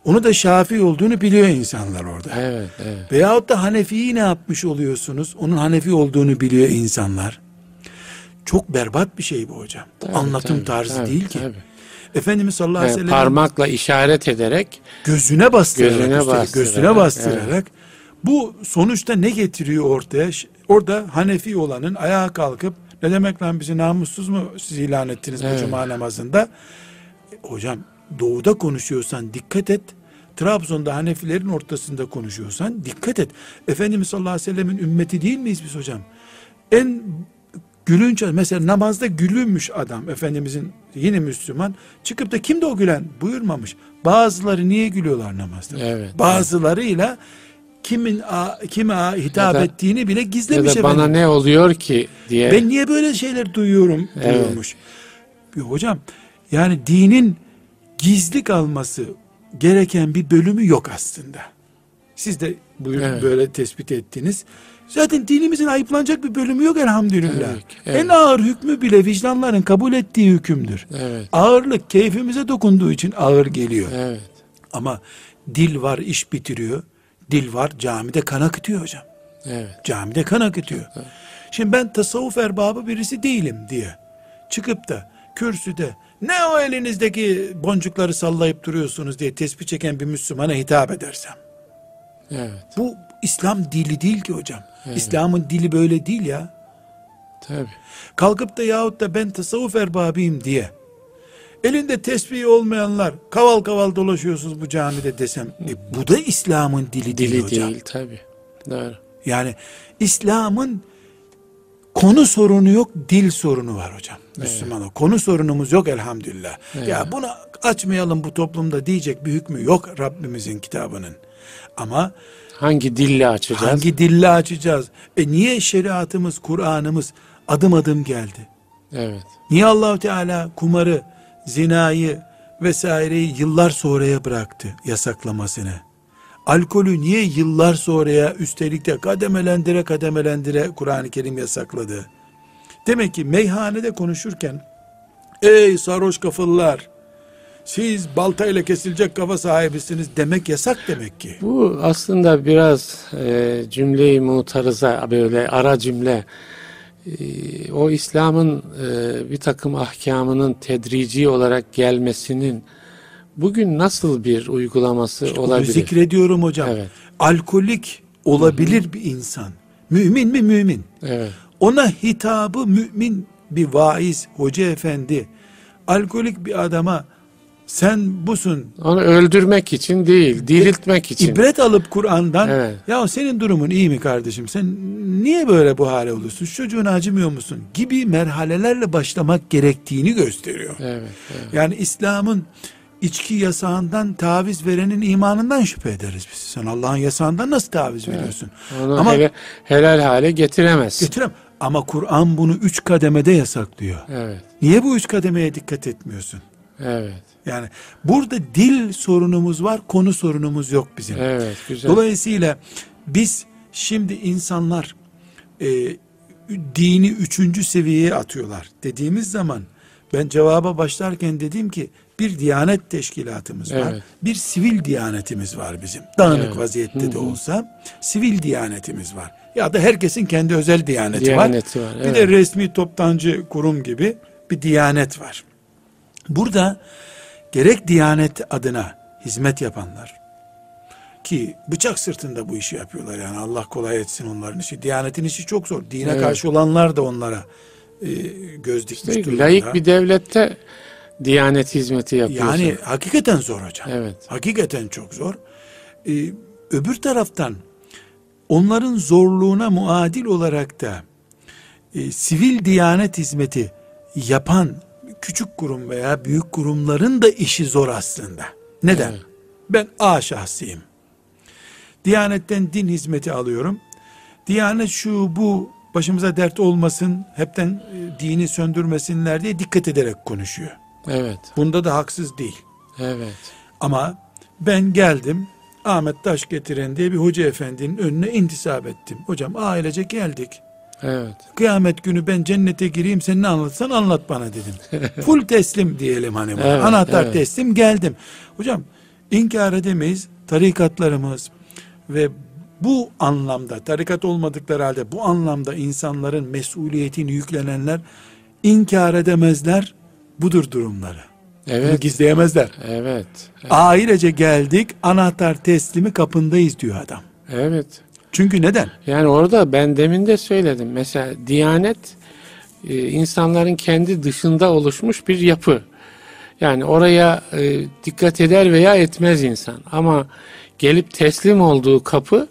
Speaker 2: onu da Şafii olduğunu biliyor insanlar orada.
Speaker 1: Evet, evet.
Speaker 2: Veyahut da Hanefi'yi ne yapmış oluyorsunuz? Onun Hanefi olduğunu biliyor insanlar. Çok berbat bir şey bu hocam. Bu
Speaker 1: Tabii,
Speaker 2: anlatım
Speaker 1: tabii,
Speaker 2: tarzı
Speaker 1: tabii,
Speaker 2: değil ki.
Speaker 1: tabii.
Speaker 2: Efendimiz sallallahu aleyhi ve sellem
Speaker 1: parmakla işaret ederek
Speaker 2: gözüne bastırarak,
Speaker 1: Gözüne
Speaker 2: üstelik
Speaker 1: bastırarak,
Speaker 2: gözüne bastırarak bu sonuçta ne getiriyor ortaya? Orada Hanefi olanın ayağa kalkıp ne demek lan bizi namussuz mu siz ilan ettiniz bu
Speaker 1: Evet.
Speaker 2: cuma namazında? E, Hocam doğuda konuşuyorsan dikkat et. Trabzon'da Hanefilerin ortasında konuşuyorsan dikkat et. Efendimiz sallallahu aleyhi ve sellemin ümmeti değil miyiz biz hocam? En gülünç mesela namazda gülünmüş adam Efendimizin yine Müslüman çıkıp da kimde o gülen buyurmamış. Bazıları niye gülüyorlar namazda?
Speaker 1: Evet,
Speaker 2: Bazılarıyla kimin a, kime a, hitap
Speaker 1: Ya da-
Speaker 2: ettiğini bile
Speaker 1: ya
Speaker 2: gizlemiş
Speaker 1: da bana
Speaker 2: efendim.
Speaker 1: ne oluyor ki diye.
Speaker 2: Ben niye böyle şeyler duyuyorum
Speaker 1: Evet.
Speaker 2: diyormuş. Ya Hocam yani dinin gizli kalması gereken bir bölümü yok aslında. Siz de buyur,
Speaker 1: Evet.
Speaker 2: böyle tespit ettiniz. Zaten dinimizin ayıplanacak bir bölümü yok elhamdülillah.
Speaker 1: Ki, evet.
Speaker 2: En ağır hükmü bile vicdanların kabul ettiği hükümdür.
Speaker 1: Evet,
Speaker 2: Ağırlık keyfimize dokunduğu için ağır geliyor.
Speaker 1: evet.
Speaker 2: Ama dil var iş bitiriyor. Dil var camide kan akıtıyor hocam.
Speaker 1: Evet.
Speaker 2: Camide kan akıtıyor. Şimdi ben tasavvuf erbabı birisi değilim diye çıkıp da kürsüde ne o elinizdeki boncukları sallayıp duruyorsunuz diye tespih çeken bir Müslümana hitap edersem.
Speaker 1: Evet.
Speaker 2: Bu İslam dili değil ki hocam. İslam'ın dili böyle değil ya.
Speaker 1: Tabii.
Speaker 2: Kalkıp da yahut da ben tasavvuf erbabıyım diye elinde tesbih olmayanlar kaval kaval dolaşıyorsunuz bu camide desem e, bu da İslam'ın dili, değil
Speaker 1: Dili
Speaker 2: hocam.
Speaker 1: değil tabii. Doğru.
Speaker 2: Yani İslam'ın konu sorunu yok, dil sorunu var hocam. Müslüman Konu sorunumuz yok elhamdülillah. Ya bunu açmayalım bu toplumda diyecek bir hükmü yok Rabbimizin kitabının. Ama
Speaker 1: Hangi dille açacağız?
Speaker 2: hangi dille açacağız? E niye şeriatımız, Kur'an'ımız adım adım geldi?
Speaker 1: Evet.
Speaker 2: Niye Allahu Teala kumarı, zinayı vesaireyi yıllar sonraya bıraktı yasaklamasını? Alkolü niye yıllar sonraya üstelik de kademelendire kademelendire Kur'an-ı Kerim yasakladı? Demek ki meyhanede konuşurken ey sarhoş kafalılar siz baltayla kesilecek kafa sahibisiniz demek yasak demek ki.
Speaker 1: Bu aslında biraz e, cümleyi mutarıza böyle ara cümle e, o İslam'ın e, bir takım ahkamının tedrici olarak gelmesinin bugün nasıl bir uygulaması
Speaker 2: Onu
Speaker 1: olabilir?
Speaker 2: zikrediyorum hocam.
Speaker 1: Evet.
Speaker 2: Alkolik olabilir bir insan. Mümin mi mümin?
Speaker 1: Evet.
Speaker 2: Ona hitabı mümin bir vaiz, hoca efendi, alkolik bir adama sen busun,
Speaker 1: Onu öldürmek için değil, diriltmek için.
Speaker 2: ibret alıp Kur'an'dan,
Speaker 1: Evet.
Speaker 2: ya senin durumun iyi mi kardeşim, sen niye böyle bu hale oluyorsun, şu çocuğuna acımıyor musun gibi merhalelerle başlamak gerektiğini gösteriyor.
Speaker 1: Evet, evet.
Speaker 2: Yani İslam'ın içki yasağından taviz verenin imanından şüphe ederiz biz. Sen Allah'ın yasağından nasıl taviz veriyorsun?
Speaker 1: Onu
Speaker 2: Ama
Speaker 1: hele- helal hale getiremezsin.
Speaker 2: getirem. Ama Kur'an bunu üç kademede yasaklıyor.
Speaker 1: Evet,
Speaker 2: Niye bu üç kademeye dikkat etmiyorsun?
Speaker 1: evet,
Speaker 2: Yani burada dil sorunumuz var, konu sorunumuz yok bizim.
Speaker 1: evet, güzel.
Speaker 2: Dolayısıyla biz şimdi insanlar e, dini üçüncü seviyeye atıyorlar dediğimiz zaman ben cevaba başlarken dedim ki bir diyanet teşkilatımız var.
Speaker 1: Evet.
Speaker 2: Bir sivil diyanetimiz var bizim. Dağınık
Speaker 1: Evet.
Speaker 2: vaziyette de olsa sivil diyanetimiz var. Ya da herkesin kendi özel diyaneti,
Speaker 1: Diyaneti
Speaker 2: var.
Speaker 1: var,
Speaker 2: Bir
Speaker 1: evet.
Speaker 2: de resmi toptancı kurum gibi bir diyanet var. Burada gerek diyanet adına hizmet yapanlar ki bıçak sırtında bu işi yapıyorlar yani Allah kolay etsin onların işi. Diyanetin işi çok zor. Dine
Speaker 1: Evet.
Speaker 2: karşı olanlar da onlara e, göz dikmiş
Speaker 1: İşte
Speaker 2: durumda.
Speaker 1: layık bir devlette diyanet hizmeti yapıyorsun.
Speaker 2: Yani hakikaten zor hocam.
Speaker 1: Evet.
Speaker 2: Hakikaten çok zor. Ee, öbür taraftan onların zorluğuna muadil olarak da e, sivil diyanet hizmeti yapan küçük kurum veya büyük kurumların da işi zor aslında. Neden?
Speaker 1: Evet.
Speaker 2: Ben A şahsıyım. Diyanetten din hizmeti alıyorum. Diyanet şu bu başımıza dert olmasın, hepten e, dini söndürmesinler diye dikkat ederek konuşuyor.
Speaker 1: Evet,
Speaker 2: Bunda da haksız değil.
Speaker 1: evet,
Speaker 2: Ama ben geldim Ahmet Taş getiren diye bir hoca efendinin önüne intisap ettim. Hocam ailece geldik.
Speaker 1: Evet.
Speaker 2: Kıyamet günü ben cennete gireyim sen ne anlatsan anlat bana dedim. Full teslim diyelim hani.
Speaker 1: Evet,
Speaker 2: Anahtar
Speaker 1: evet.
Speaker 2: teslim geldim. Hocam inkar edemeyiz. Tarikatlarımız ve bu anlamda tarikat olmadıkları halde bu anlamda insanların mesuliyetini yüklenenler inkar edemezler. Budur durumları. Bunu
Speaker 1: Evet.
Speaker 2: gizleyemezler.
Speaker 1: Evet.
Speaker 2: Ailece geldik anahtar teslimi kapındayız diyor adam.
Speaker 1: Evet.
Speaker 2: Çünkü neden?
Speaker 1: Yani orada ben demin de söyledim. Mesela Diyanet e, insanların kendi dışında oluşmuş bir yapı. Yani oraya e, dikkat eder veya etmez insan. Ama gelip teslim olduğu kapı,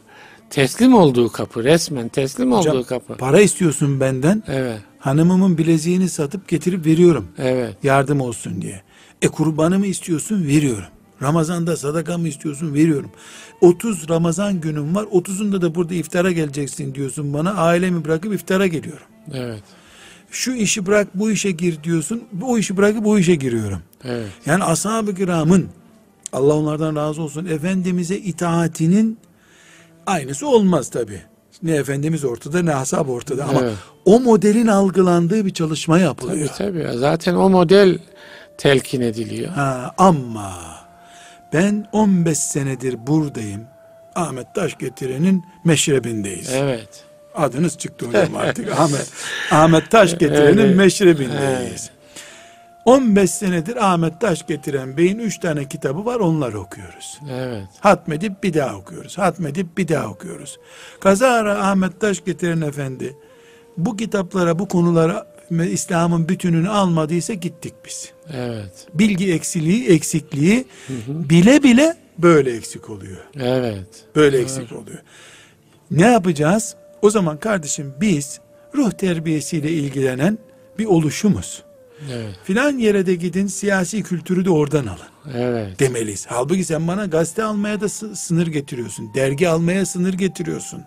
Speaker 1: teslim olduğu kapı, resmen teslim
Speaker 2: Hocam,
Speaker 1: olduğu kapı.
Speaker 2: Para istiyorsun benden.
Speaker 1: Evet,
Speaker 2: Hanımımın bileziğini satıp getirip veriyorum.
Speaker 1: evet,
Speaker 2: Yardım olsun diye. E kurbanı mı istiyorsun? Veriyorum. Ramazanda sadaka mı istiyorsun? Veriyorum. 30 Ramazan günüm var. 30'unda da burada iftara geleceksin diyorsun bana. Ailemi bırakıp iftara geliyorum.
Speaker 1: evet,
Speaker 2: Şu işi bırak bu işe gir diyorsun. Bu işi bırakıp bu işe giriyorum.
Speaker 1: evet,
Speaker 2: Yani ashab-ı kiramın Allah onlardan razı olsun Efendimiz'e itaatinin aynısı olmaz tabi. Ne Efendimiz ortada ne ashab ortada ama
Speaker 1: Evet.
Speaker 2: o modelin algılandığı bir çalışma yapılıyor.
Speaker 1: tabii tabii. Zaten o model telkin ediliyor.
Speaker 2: Ha, ama ben 15 senedir buradayım. Ahmet Taş getirenin meşrebindeyiz.
Speaker 1: Evet,
Speaker 2: Adınız çıktı hocam artık. Ahmet, Ahmet Taş getirenin
Speaker 1: Evet.
Speaker 2: meşrebindeyiz.
Speaker 1: Evet.
Speaker 2: 15 senedir Ahmet Taş getiren beyin 3 tane kitabı var onları okuyoruz.
Speaker 1: evet,
Speaker 2: Hatmedip bir daha okuyoruz. Hatmedip bir daha okuyoruz. Kazara Ahmet Taş getiren efendi bu kitaplara bu konulara İslam'ın bütününü almadıysa gittik biz.
Speaker 1: evet,
Speaker 2: Bilgi eksiliği, eksikliği bile bile böyle eksik oluyor.
Speaker 1: evet,
Speaker 2: Böyle eksik oluyor. Ne yapacağız? O zaman kardeşim biz ruh terbiyesiyle ilgilenen bir oluşumuz.
Speaker 1: Evet,
Speaker 2: Filan yere de gidin siyasi kültürü de oradan alın
Speaker 1: evet,
Speaker 2: demeliyiz. Halbuki sen bana gazete almaya da sı- sınır getiriyorsun. Dergi almaya sınır getiriyorsun.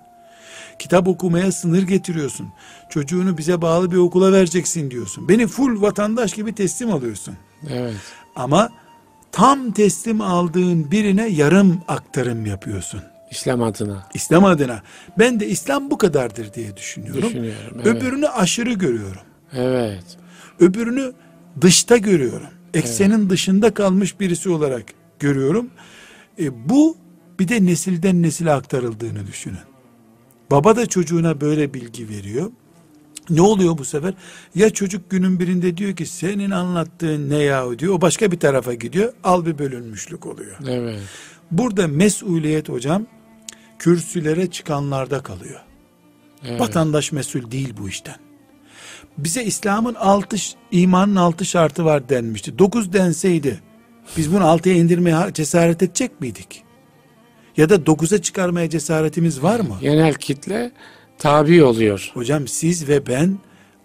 Speaker 2: Kitap okumaya sınır getiriyorsun. Çocuğunu bize bağlı bir okula vereceksin diyorsun. Beni full vatandaş gibi teslim alıyorsun.
Speaker 1: evet,
Speaker 2: Ama tam teslim aldığın birine yarım aktarım yapıyorsun.
Speaker 1: İslam adına
Speaker 2: İslam adına. Ben de İslam bu kadardır diye düşünüyorum.
Speaker 1: düşünüyorum. Evet,
Speaker 2: Öbürünü aşırı görüyorum.
Speaker 1: evet,
Speaker 2: Öbürünü dışta görüyorum. Eksenin dışında kalmış birisi olarak görüyorum. E, bu bir de nesilden nesile aktarıldığını düşünün. Baba da çocuğuna böyle bilgi veriyor. Ne oluyor bu sefer? Ya çocuk günün birinde diyor ki senin anlattığın ne yahu diyor. O başka bir tarafa gidiyor. Al bir bölünmüşlük oluyor.
Speaker 1: evet,
Speaker 2: Burada mesuliyet hocam kürsülere çıkanlarda kalıyor.
Speaker 1: evet.
Speaker 2: Vatandaş mesul değil bu işten. Bize İslam'ın altı, imanın altı şartı var denmişti. Dokuz denseydi biz bunu altıya indirmeye cesaret edecek miydik? Ya da dokuza çıkarmaya cesaretimiz var mı?
Speaker 1: Genel kitle tabi oluyor.
Speaker 2: Hocam siz ve ben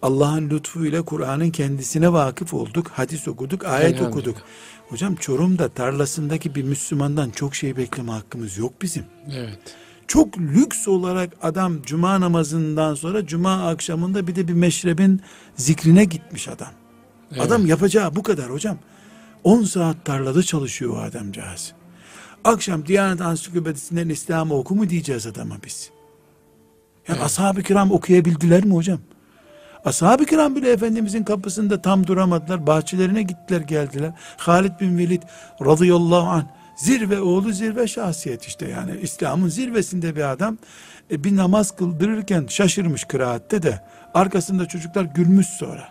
Speaker 2: Allah'ın lütfuyla Kur'an'ın kendisine vakıf olduk. Hadis okuduk, ayet okuduk. Hocam Çorum'da tarlasındaki bir Müslümandan çok şey bekleme hakkımız yok bizim.
Speaker 1: Evet,
Speaker 2: Çok lüks olarak adam cuma namazından sonra cuma akşamında bir de bir meşrebin zikrine gitmiş adam.
Speaker 1: evet,
Speaker 2: Adam yapacağı bu kadar hocam. 10 saat tarlada çalışıyor o adamcağız. Akşam Diyanet Ansiklopedisinden İslam'ı oku mu diyeceğiz adama biz? Yani ashab-ı kiram okuyabildiler mi hocam? Ashab-ı kiram bile Efendimizin kapısında tam duramadılar. Bahçelerine gittiler geldiler. Halid bin Velid radıyallahu anh zirve oğlu zirve şahsiyet işte yani. İslam'ın zirvesinde bir adam e, bir namaz kıldırırken şaşırmış kıraatte de arkasında çocuklar gülmüş sonra.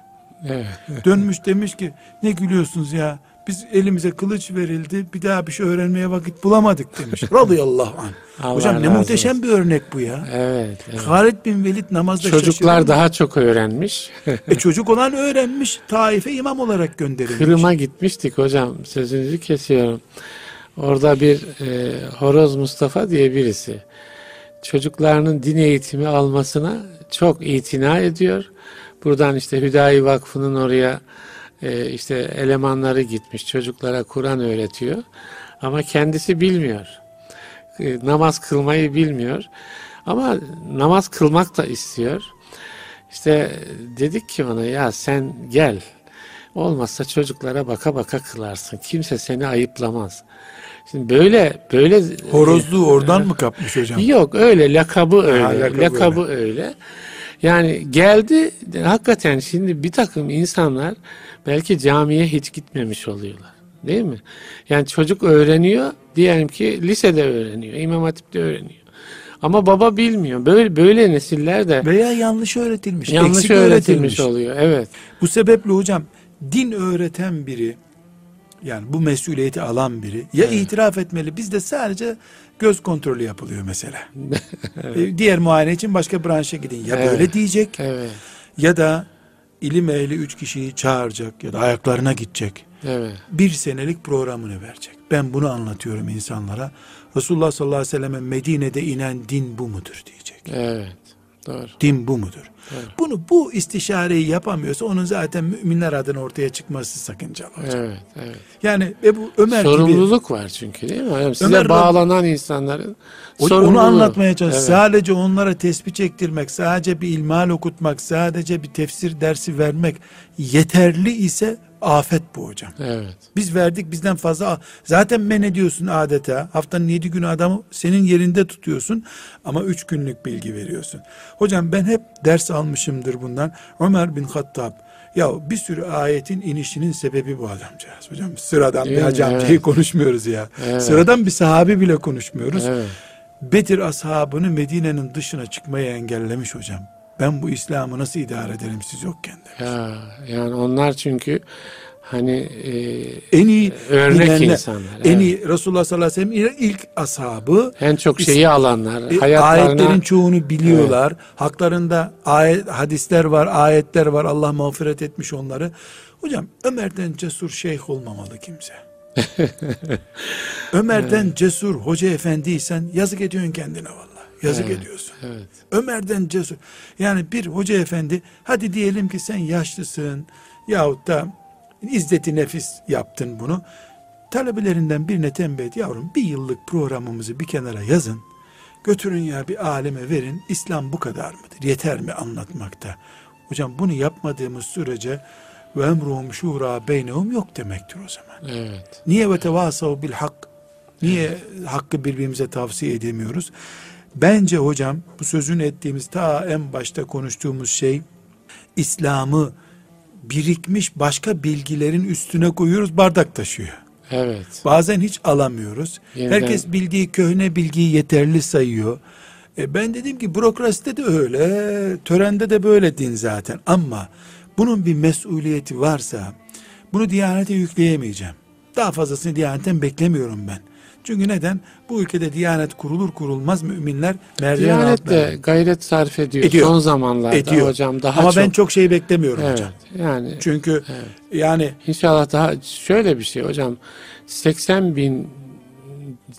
Speaker 1: evet,
Speaker 2: Dönmüş demiş ki ne gülüyorsunuz ya biz elimize kılıç verildi bir daha bir şey öğrenmeye vakit bulamadık demiş. Radıyallahu anh. Hocam ne
Speaker 1: razı
Speaker 2: muhteşem bir örnek bu ya.
Speaker 1: evet, evet.
Speaker 2: Halid bin Velid namazda
Speaker 1: Çocuklar daha çok öğrenmiş.
Speaker 2: E çocuk olan öğrenmiş. Taif'e imam olarak gönderilmiş.
Speaker 1: Kırım'a gitmiştik hocam. Sözünüzü kesiyorum. Orada bir e, Horoz Mustafa diye birisi. Çocuklarının din eğitimi almasına çok itina ediyor. Buradan işte Hüdayi Vakfı'nın oraya e, işte elemanları gitmiş. Çocuklara Kur'an öğretiyor. Ama kendisi bilmiyor. E, namaz kılmayı bilmiyor. Ama namaz kılmak da istiyor. İşte dedik ki ona ya sen gel. Olmazsa çocuklara baka baka kılarsın. Kimse seni ayıplamaz. Şimdi böyle böyle
Speaker 2: Horozluğu oradan mı kapmış hocam?
Speaker 1: Yok öyle lakabı öyle.
Speaker 2: lakabı
Speaker 1: lakabı, öyle. Yani geldi hakikaten şimdi bir takım insanlar belki camiye hiç gitmemiş oluyorlar. Değil mi? Yani çocuk öğreniyor. Diyelim ki lisede öğreniyor. İmam Hatip'te öğreniyor. Ama baba bilmiyor. Böyle böyle nesiller de
Speaker 2: Veya yanlış öğretilmiş.
Speaker 1: yanlış
Speaker 2: eksik
Speaker 1: öğretilmiş oluyor. Evet.
Speaker 2: Bu sebeple hocam din öğreten biri yani bu mesuliyeti alan biri ya itiraf etmeli bizde sadece göz kontrolü yapılıyor mesela. E, Diğer muayene için başka branşa gidin. Ya
Speaker 1: Evet.
Speaker 2: böyle diyecek
Speaker 1: Evet.
Speaker 2: ya da ilim ehli üç kişiyi çağıracak ya da ayaklarına gidecek.
Speaker 1: Evet.
Speaker 2: Bir senelik programını verecek. Ben bunu anlatıyorum insanlara. Resulullah sallallahu aleyhi ve selleme Medine'de inen din bu mudur diyecek.
Speaker 1: Evet. Doğru.
Speaker 2: Din bu mudur?
Speaker 1: Evet.
Speaker 2: Bunu bu istişareyi yapamıyorsa onun zaten müminler adına ortaya çıkması sakıncalı hocam.
Speaker 1: Evet. Evet.
Speaker 2: Yani Ebu Ömer gibi
Speaker 1: Sorumluluk var çünkü değil mi? hocam? Size
Speaker 2: Ömer
Speaker 1: bağlanan insanların sorumluluğu.
Speaker 2: onu anlatmaya çalış.
Speaker 1: Evet.
Speaker 2: Sadece onlara tespih çektirmek, sadece bir ilmal okutmak, sadece bir tefsir dersi vermek yeterli ise afet bu hocam.
Speaker 1: Evet.
Speaker 2: Biz verdik bizden fazla. Zaten men ediyorsun adeta. Haftanın yedi günü adamı senin yerinde tutuyorsun. Ama üç günlük bilgi veriyorsun. Hocam ben hep ders almışımdır bundan. Ömer bin Hattab. Ya bir sürü ayetin inişinin sebebi bu adamcağız. Hocam sıradan
Speaker 1: Değil
Speaker 2: bir hacı amcayı
Speaker 1: Evet.
Speaker 2: konuşmuyoruz ya.
Speaker 1: Evet.
Speaker 2: Sıradan bir sahabi bile konuşmuyoruz.
Speaker 1: Evet.
Speaker 2: Bedir ashabını Medine'nin dışına çıkmayı engellemiş hocam. Ben bu İslam'ı nasıl idare ederim siz yokken de.
Speaker 1: Ya yani onlar çünkü hani e,
Speaker 2: En iyi
Speaker 1: örnek
Speaker 2: bilenler,
Speaker 1: insanlar.
Speaker 2: En
Speaker 1: evet.
Speaker 2: iyi Resulullah sallallahu aleyhi ve sellem ilk ashabı
Speaker 1: en çok şeyi alanlar.
Speaker 2: e,
Speaker 1: hayatlarına
Speaker 2: ayetlerin çoğunu biliyorlar. Haklarında ayet, hadisler var, ayetler var. Allah mağfiret etmiş onları. Hocam Ömer'den cesur şeyh olmamalı kimse. Ömer'den cesur hoca efendiysen yazık ediyorsun kendine vallahi. Yazık
Speaker 1: Evet.
Speaker 2: ediyorsun.
Speaker 1: evet.
Speaker 2: Ömer'den cesur. Yani bir hoca efendi hadi diyelim ki sen yaşlısın yahut da izzeti nefis yaptın bunu. Talebelerinden birine tembih et yavrum bir yıllık programımızı bir kenara yazın. Götürün ya bir aleme verin. İslam bu kadar mıdır? Yeter mi anlatmakta? Hocam bunu yapmadığımız sürece ve emruhum şura beynehum yok demektir o zaman.
Speaker 1: Evet.
Speaker 2: Niye ve tevasav bil hak? Niye hakkı birbirimize tavsiye edemiyoruz? Bence hocam bu sözünü ettiğimiz ta en başta konuştuğumuz şey İslam'ı birikmiş başka bilgilerin üstüne koyuyoruz bardak taşıyor.
Speaker 1: Evet.
Speaker 2: Bazen hiç alamıyoruz.
Speaker 1: Yeniden-
Speaker 2: Herkes bildiği köhne bilgiyi yeterli sayıyor. E ben dedim ki bürokraside de öyle, törende de böyle din zaten. Ama bunun bir mesuliyeti varsa bunu Diyanet'e yükleyemeyeceğim. Daha fazlasını Diyanet'ten beklemiyorum ben. Çünkü neden? Bu ülkede Diyanet kurulur kurulmaz müminler merdiven
Speaker 1: Diyanet
Speaker 2: altına
Speaker 1: de gayret sarf ediyor.
Speaker 2: Ediyor.
Speaker 1: Son zamanlarda
Speaker 2: ediyor.
Speaker 1: hocam daha
Speaker 2: Ama
Speaker 1: çok.
Speaker 2: ben çok şey beklemiyorum
Speaker 1: evet.
Speaker 2: hocam.
Speaker 1: Yani
Speaker 2: Çünkü
Speaker 1: Evet.
Speaker 2: yani
Speaker 1: İnşallah daha şöyle bir şey hocam 80 bin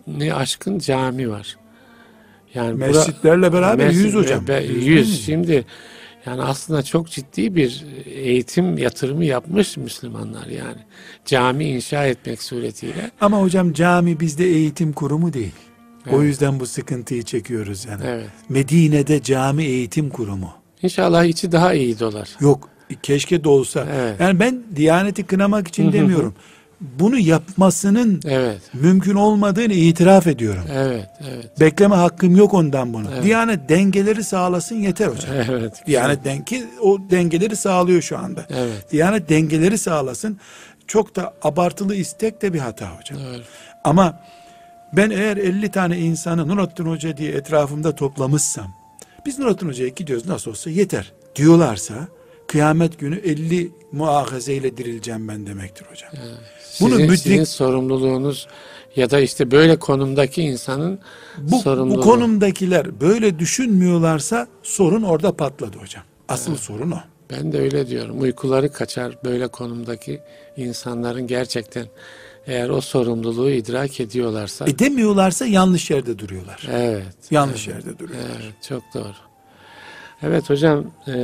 Speaker 1: ne aşkın cami var. Yani
Speaker 2: mescitlerle beraber
Speaker 1: Mescid-
Speaker 2: 100 hocam.
Speaker 1: be-
Speaker 2: Yüz
Speaker 1: 100.
Speaker 2: değil mi?
Speaker 1: Şimdi yani aslında çok ciddi bir eğitim yatırımı yapmış Müslümanlar yani. Cami inşa etmek suretiyle.
Speaker 2: Ama hocam cami bizde eğitim kurumu değil. O
Speaker 1: Evet.
Speaker 2: yüzden bu sıkıntıyı çekiyoruz yani.
Speaker 1: Evet.
Speaker 2: Medine'de cami eğitim kurumu.
Speaker 1: İnşallah içi daha iyi dolar.
Speaker 2: Yok keşke de olsa.
Speaker 1: Evet.
Speaker 2: Yani ben Diyaneti kınamak için demiyorum. Bunu yapmasının
Speaker 1: Evet.
Speaker 2: mümkün olmadığını itiraf ediyorum.
Speaker 1: Evet. Evet.
Speaker 2: Bekleme hakkım yok ondan bunu.
Speaker 1: Evet.
Speaker 2: Diyanet dengeleri sağlasın yeter hocam.
Speaker 1: Evet.
Speaker 2: Diyanet denki o dengeleri sağlıyor şu anda.
Speaker 1: Evet.
Speaker 2: Diyanet dengeleri sağlasın. Çok da abartılı istek de bir hata hocam.
Speaker 1: Doğru.
Speaker 2: Ama ben eğer 50 tane insanı Nurattin Hoca diye etrafımda toplamışsam, biz Nurattin Hoca'ya gidiyoruz nasıl olsa yeter diyorlarsa, kıyamet günü 50 muahazeyle dirileceğim ben demektir hocam.
Speaker 1: Sizin,
Speaker 2: Bunu müdrik-
Speaker 1: sizin sorumluluğunuz ya da işte böyle konumdaki insanın
Speaker 2: Bu,
Speaker 1: sorumluluğu.
Speaker 2: bu konumdakiler böyle düşünmüyorlarsa sorun orada patladı hocam. Asıl sorun o.
Speaker 1: Ben de öyle diyorum. Uykuları kaçar böyle konumdaki insanların gerçekten eğer o sorumluluğu idrak ediyorlarsa.
Speaker 2: Edemiyorlarsa yanlış yerde duruyorlar.
Speaker 1: evet.
Speaker 2: Yanlış yerde duruyorlar.
Speaker 1: Evet, çok doğru. Evet hocam, e,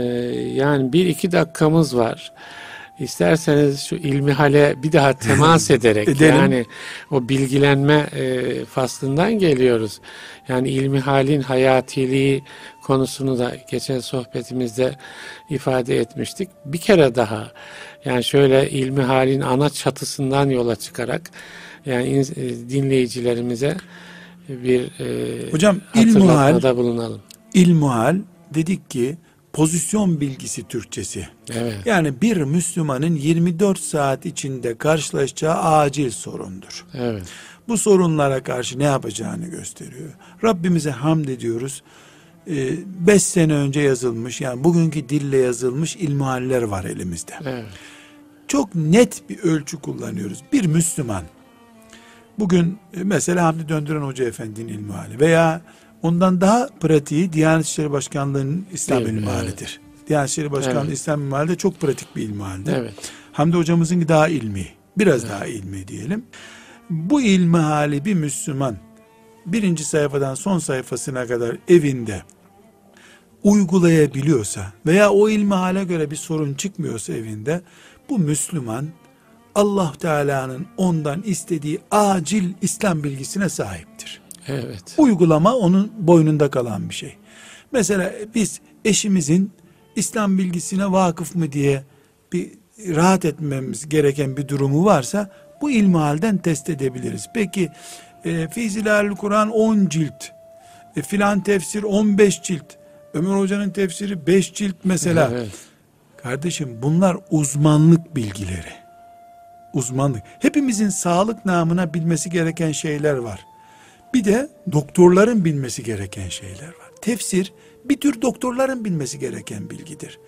Speaker 1: yani bir iki dakikamız var. İsterseniz şu ilmihale bir daha temas ederek
Speaker 2: Edelim.
Speaker 1: yani o bilgilenme e, faslından geliyoruz. Yani ilmihalin hayatiliği konusunu da geçen sohbetimizde ifade etmiştik. Bir kere daha yani şöyle ilmihalin ana çatısından yola çıkarak yani e, dinleyicilerimize bir e,
Speaker 2: Hocam ilmuhal
Speaker 1: hatırlatmada bulunalım.
Speaker 2: İlmuhal dedik ki pozisyon bilgisi Türkçesi.
Speaker 1: Evet.
Speaker 2: Yani bir Müslümanın 24 saat içinde karşılaşacağı acil sorundur.
Speaker 1: Evet.
Speaker 2: Bu sorunlara karşı ne yapacağını gösteriyor. Rabbimize hamd ediyoruz. 5 sene önce yazılmış yani bugünkü dille yazılmış ilmihaller var elimizde.
Speaker 1: Evet.
Speaker 2: Çok net bir ölçü kullanıyoruz. Bir Müslüman bugün e, mesela Hamdi Döndüren Hoca Efendi'nin ilmihali veya ondan daha pratiği Diyanet İşleri Başkanlığı'nın İslam
Speaker 1: mi?
Speaker 2: ilmihalidir. Diyanet İşleri Başkanlığı
Speaker 1: Evet.
Speaker 2: İslam ilmihali de çok pratik bir ilmihaldir.
Speaker 1: Evet.
Speaker 2: Hamdi hocamızınki daha ilmi. Biraz daha ilmi diyelim. Bu ilmi hali bir Müslüman birinci sayfadan son sayfasına kadar evinde uygulayabiliyorsa veya o ilmi hale göre bir sorun çıkmıyorsa evinde bu Müslüman Allah Teala'nın ondan istediği acil İslam bilgisine sahiptir.
Speaker 1: Evet.
Speaker 2: Uygulama onun boynunda kalan bir şey. Mesela biz eşimizin İslam bilgisine vakıf mı diye bir rahat etmemiz gereken bir durumu varsa bu ilmihalden test edebiliriz. Peki e, Fizilal Kur'an 10 cilt, e, filan tefsir 15 cilt, Ömer Hoca'nın tefsiri 5 cilt mesela.
Speaker 1: Evet.
Speaker 2: Kardeşim bunlar uzmanlık bilgileri. Uzmanlık. Hepimizin sağlık namına bilmesi gereken şeyler var. Bir de doktorların bilmesi gereken şeyler var. Tefsir bir tür doktorların bilmesi gereken bilgidir.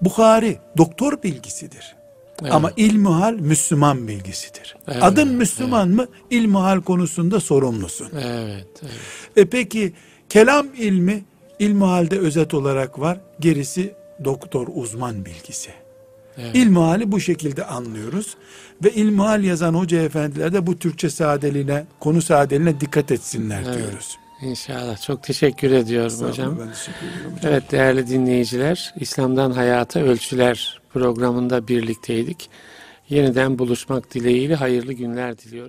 Speaker 2: Bukhari doktor bilgisidir.
Speaker 1: Evet.
Speaker 2: Ama ilmuhal Müslüman bilgisidir.
Speaker 1: Evet,
Speaker 2: Adın Müslüman mı? İlmuhal konusunda sorumlusun.
Speaker 1: Evet. evet.
Speaker 2: E peki kelam ilmi ilmuhalde özet olarak var. Gerisi doktor uzman bilgisi.
Speaker 1: Evet.
Speaker 2: İlmihali bu şekilde anlıyoruz. Ve ilmihal yazan hoca efendiler de bu Türkçe sadeliğine, konu sadeliğine dikkat etsinler
Speaker 1: Evet.
Speaker 2: diyoruz.
Speaker 1: İnşallah. Çok teşekkür ediyorum hocam.
Speaker 2: Ben teşekkür ediyorum hocam.
Speaker 1: Evet değerli dinleyiciler, İslam'dan Hayata Ölçüler programında birlikteydik. Yeniden buluşmak dileğiyle hayırlı günler diliyoruz.